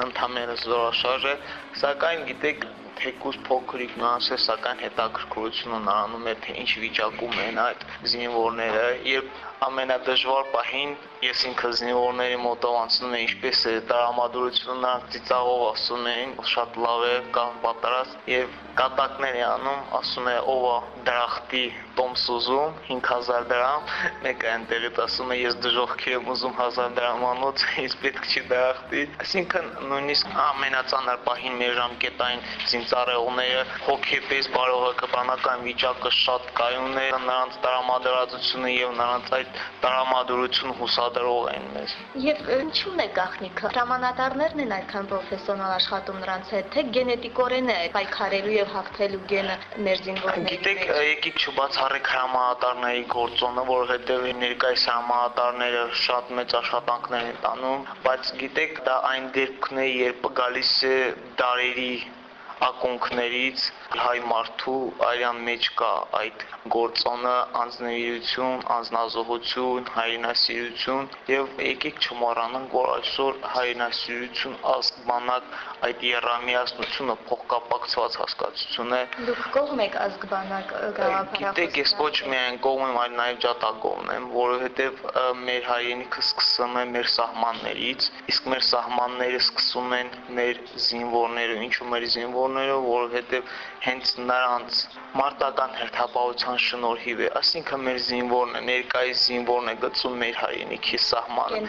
ընդհանրապես զորաշարժ է, սակայն գիտեք թեկուզ փոքրիկ նոանս է, սակայն հետաքրքրությունը նրանում է, թե ինչ վիճակում են այդ զինվորները, երբ ամենադժվար պահին ես ինքը զինվորների մոտով անցնում եմ ինչպես է տրամադրությունը ծիծաղով ասում էին շատ լավ է կամ պատրաստ եւ կատակներ է անում ասում է ով է դրախտի տոմս ուզում 5000 դրամ մեկը այնտեղից ասում է ես դժողքի եմ ուզում 1000 դրամ անոց ինձ պետք չի դրախտի այսինքն նույնիսկ ամենածանր պահին մեր ժամկետային զինծառայողները հոգեպես բարողակաբանական վիճակը շատ կայուն է նրանց տրամադրվածությունը եւ նրանց այդ տրամադրությունը հուսադրող են մեզ։ Եվ ինչու՞ն է գաղտնիքը։ Հրամանատարներն են այդքան պրոֆեսիոնալ աշխատում նրանց հետ, թե գենետիկորեն է պայքարելու եւ հաղթելու գենը մեր զինվորների։ Գիտեք, եկեք չբացառեք հրամանատարների գործոնը, որովհետեւ ներկայիս հրամանատարները շատ մեծ աշխատանքներ են տանում, բայց գիտեք, դա այն դեպքն է, երբ գալիս է դարերի ակունքներից հայ մարդու արյան մեջ կա այդ գործոնը անձնվիրություն, անznազողություն, հայրենասիրություն եւ եկեք չմոռանանք, որ այսօր հայրենասիրություն ազգբանակ այդ երամիասնությունը փոխկապակցված հասկացություն է։ Դուք կողմ եք ազգբանակ գաղափարախոս։ Գիտեք, ես ոչ միայն կողմ եմ, այլ նաեւ ջատագողն եմ, որովհետեւ մեր հայրենիքը սկսում է մեր սահմաններից, իսկ մեր սահմանները սկսում են մեր զինվորները, ինչու մեր զինվորները, որովհետեւ հենց նրանց մարտական հերթապահության շնորհիվ է, ասինքն մեր զինվորն է, ներկայիս զինվորն է գծում մեր հայրենիքի սահմանը,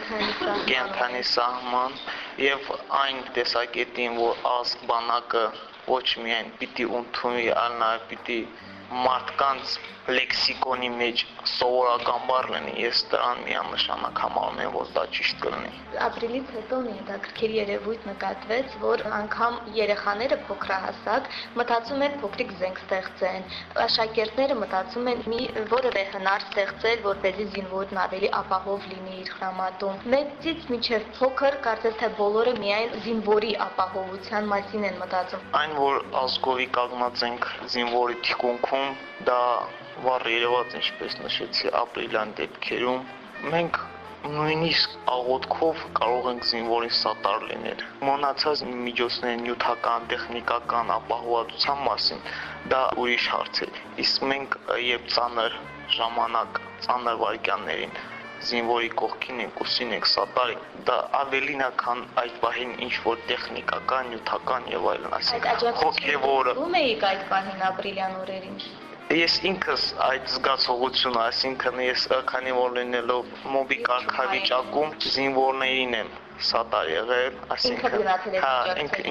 կենթանի սահման եւ այն տեսակետին, որ ազգ բանակը ոչ միայն պիտի ընդունի, այլ նաեւ պիտի մարդկանց լեքսիկոնի մեջ սովորական բառ լինի, ես դրան միանշանակ համարում եմ, որ դա ճիշտ կլինի։ Ապրիլից հետո մի հետաքրքիր երևույթ նկատվեց, որ անգամ երեխաները փոքրահասակ մտածում են փոքրիկ զենք ստեղծեն։ Աշակերտները մտածում են մի որևէ հնար ստեղծել, որպեսզի զինվորն ավելի ապահով լինի իր հրամատում։ Մեծից մինչև փոքր կարծես թե բոլորը միայն զինվորի ապահովության մասին են մտածում։ Այն, որ ազգովի կազմած ենք զինվորի թիկունքում, դա վառ երևաց, ինչպես նշեցի, ապրիլյան դեպքերում մենք նույնիսկ աղոթքով կարող ենք զինվորին սատար լինել։ Մոնացած միջոցների նյութական, տեխնիկական ապահովվածության մասին դա ուրիշ հարց է։ Իսկ մենք երբ ծանր ժամանակ, ծանր վարքյաններին զինվորի կողքին ենք, ուսին ենք սատարի, դա ավելին է, քան այդ պահին ինչ որ տեխնիկական, նյութական եւ այլն, այսինքն հոգեվորը։ Ում էիք այդ պահին ապրիլյան օրերին։ Ես ինքս այդ զգացողությունը, այսինքն ես քանի որ լինելով մոբի կարգավիճակում զինվորներին եմ սատար եղել, այսինքն հա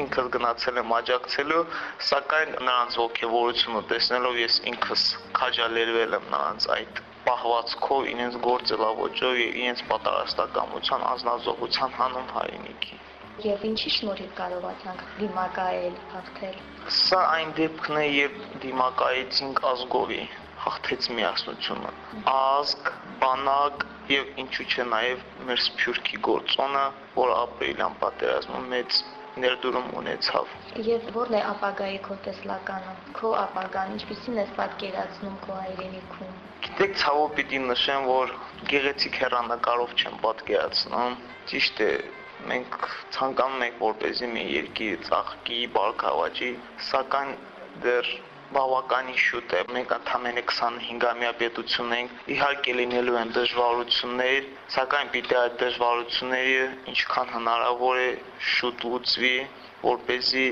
ինքս գնացել եմ աջակցելու, սակայն նրանց ողջավորությունը տեսնելով ես ինքս քաջալերվել եմ նրանց այդ պահվածքով, իրենց գործելավոճով եւ իրենց պատրաստակամության անznազողության հանուն հայրենիքի եւ ինչի շնորհիվ կարողացանք դիմակայել, հաղթել։ Սա այն դեպքն է, երբ դիմակայեցինք ազգովի, հաղթեց միասնությունը։ Ազգ, բանակ եւ ինչու՞ չէ նաեւ մեր սփյուռքի գործոնը, որ ապրիլյան պատերազմում մեծ ներդրում ունեցավ։ Եվ ո՞րն է ապագայի քո տեսլականը, քո ապագան, ինչպիսին ես պատկերացնում քո հայրենիքում։ Գիտեք, ցավոք պիտի նշեմ, որ գեղեցիկ հեռանկարով չեմ պատկերացնում։ Ճիշտ է, մենք ցանկանում ենք որպեսզի մի երկիր ծաղկի, բարգավաճի, սակայն դեռ բավականին շուտ է։ Մենք ընդամենը 25-ամյա պետություն ենք։ Իհարկե լինելու են դժվարություններ, սակայն պիտի այդ դժվարությունները ինչքան հնարավոր է շուտ լուծվի, որ เป զի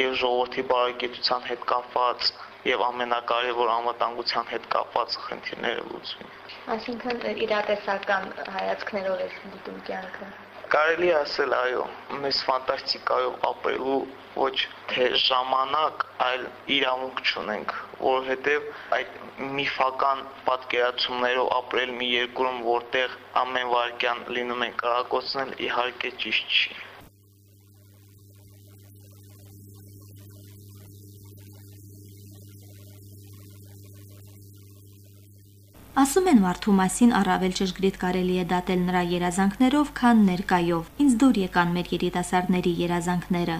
եւ ժողովրդի բարեկեցության հետ կապված եւ ամենակարևոր անվտանգության հետ կապված խնդիրները լուծվին։ Այսինքն իրատեսական հայացքներով է դիտում կյանքը։ Կարելի ասել, այո, մեզ ֆանտաստիկայով ապրելու ոչ թե ժամանակ, այլ իրավունք չունենք, որովհետև այդ միֆական պատկերացումներով ապրել մի երկրում, որտեղ ամեն վարքյան լինում են կարակոծնել, իհարկե ճիշտ չի։ Ասում են մարդու մասին առավել ճշգրիտ կարելի է դատել նրա երազանքներով, քան ներկայով։ Ինձ դուր եկան մեր երիտասարդների երազանքները։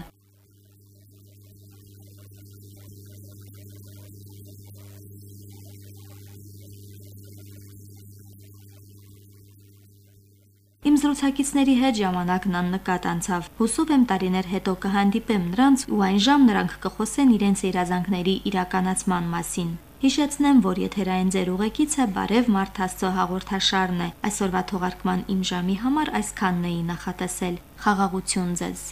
Իմ զրուցակիցների հետ ժամանակն աննկատ անցավ։ Հուսով եմ տարիներ հետո կհանդիպեմ նրանց ու այն ժամ նրանք կխոսեն իրենց երազանքների իրականացման մասին։ Հիշեցնեմ, որ եթերային ձեր ուղեկիցը Բարև Մարդ Աստծո հաղորդաշարն է։ Այսօրվա թողարկման իմ ժամի համար այսքանն էի նախատեսել։ Խաղաղություն ձեզ։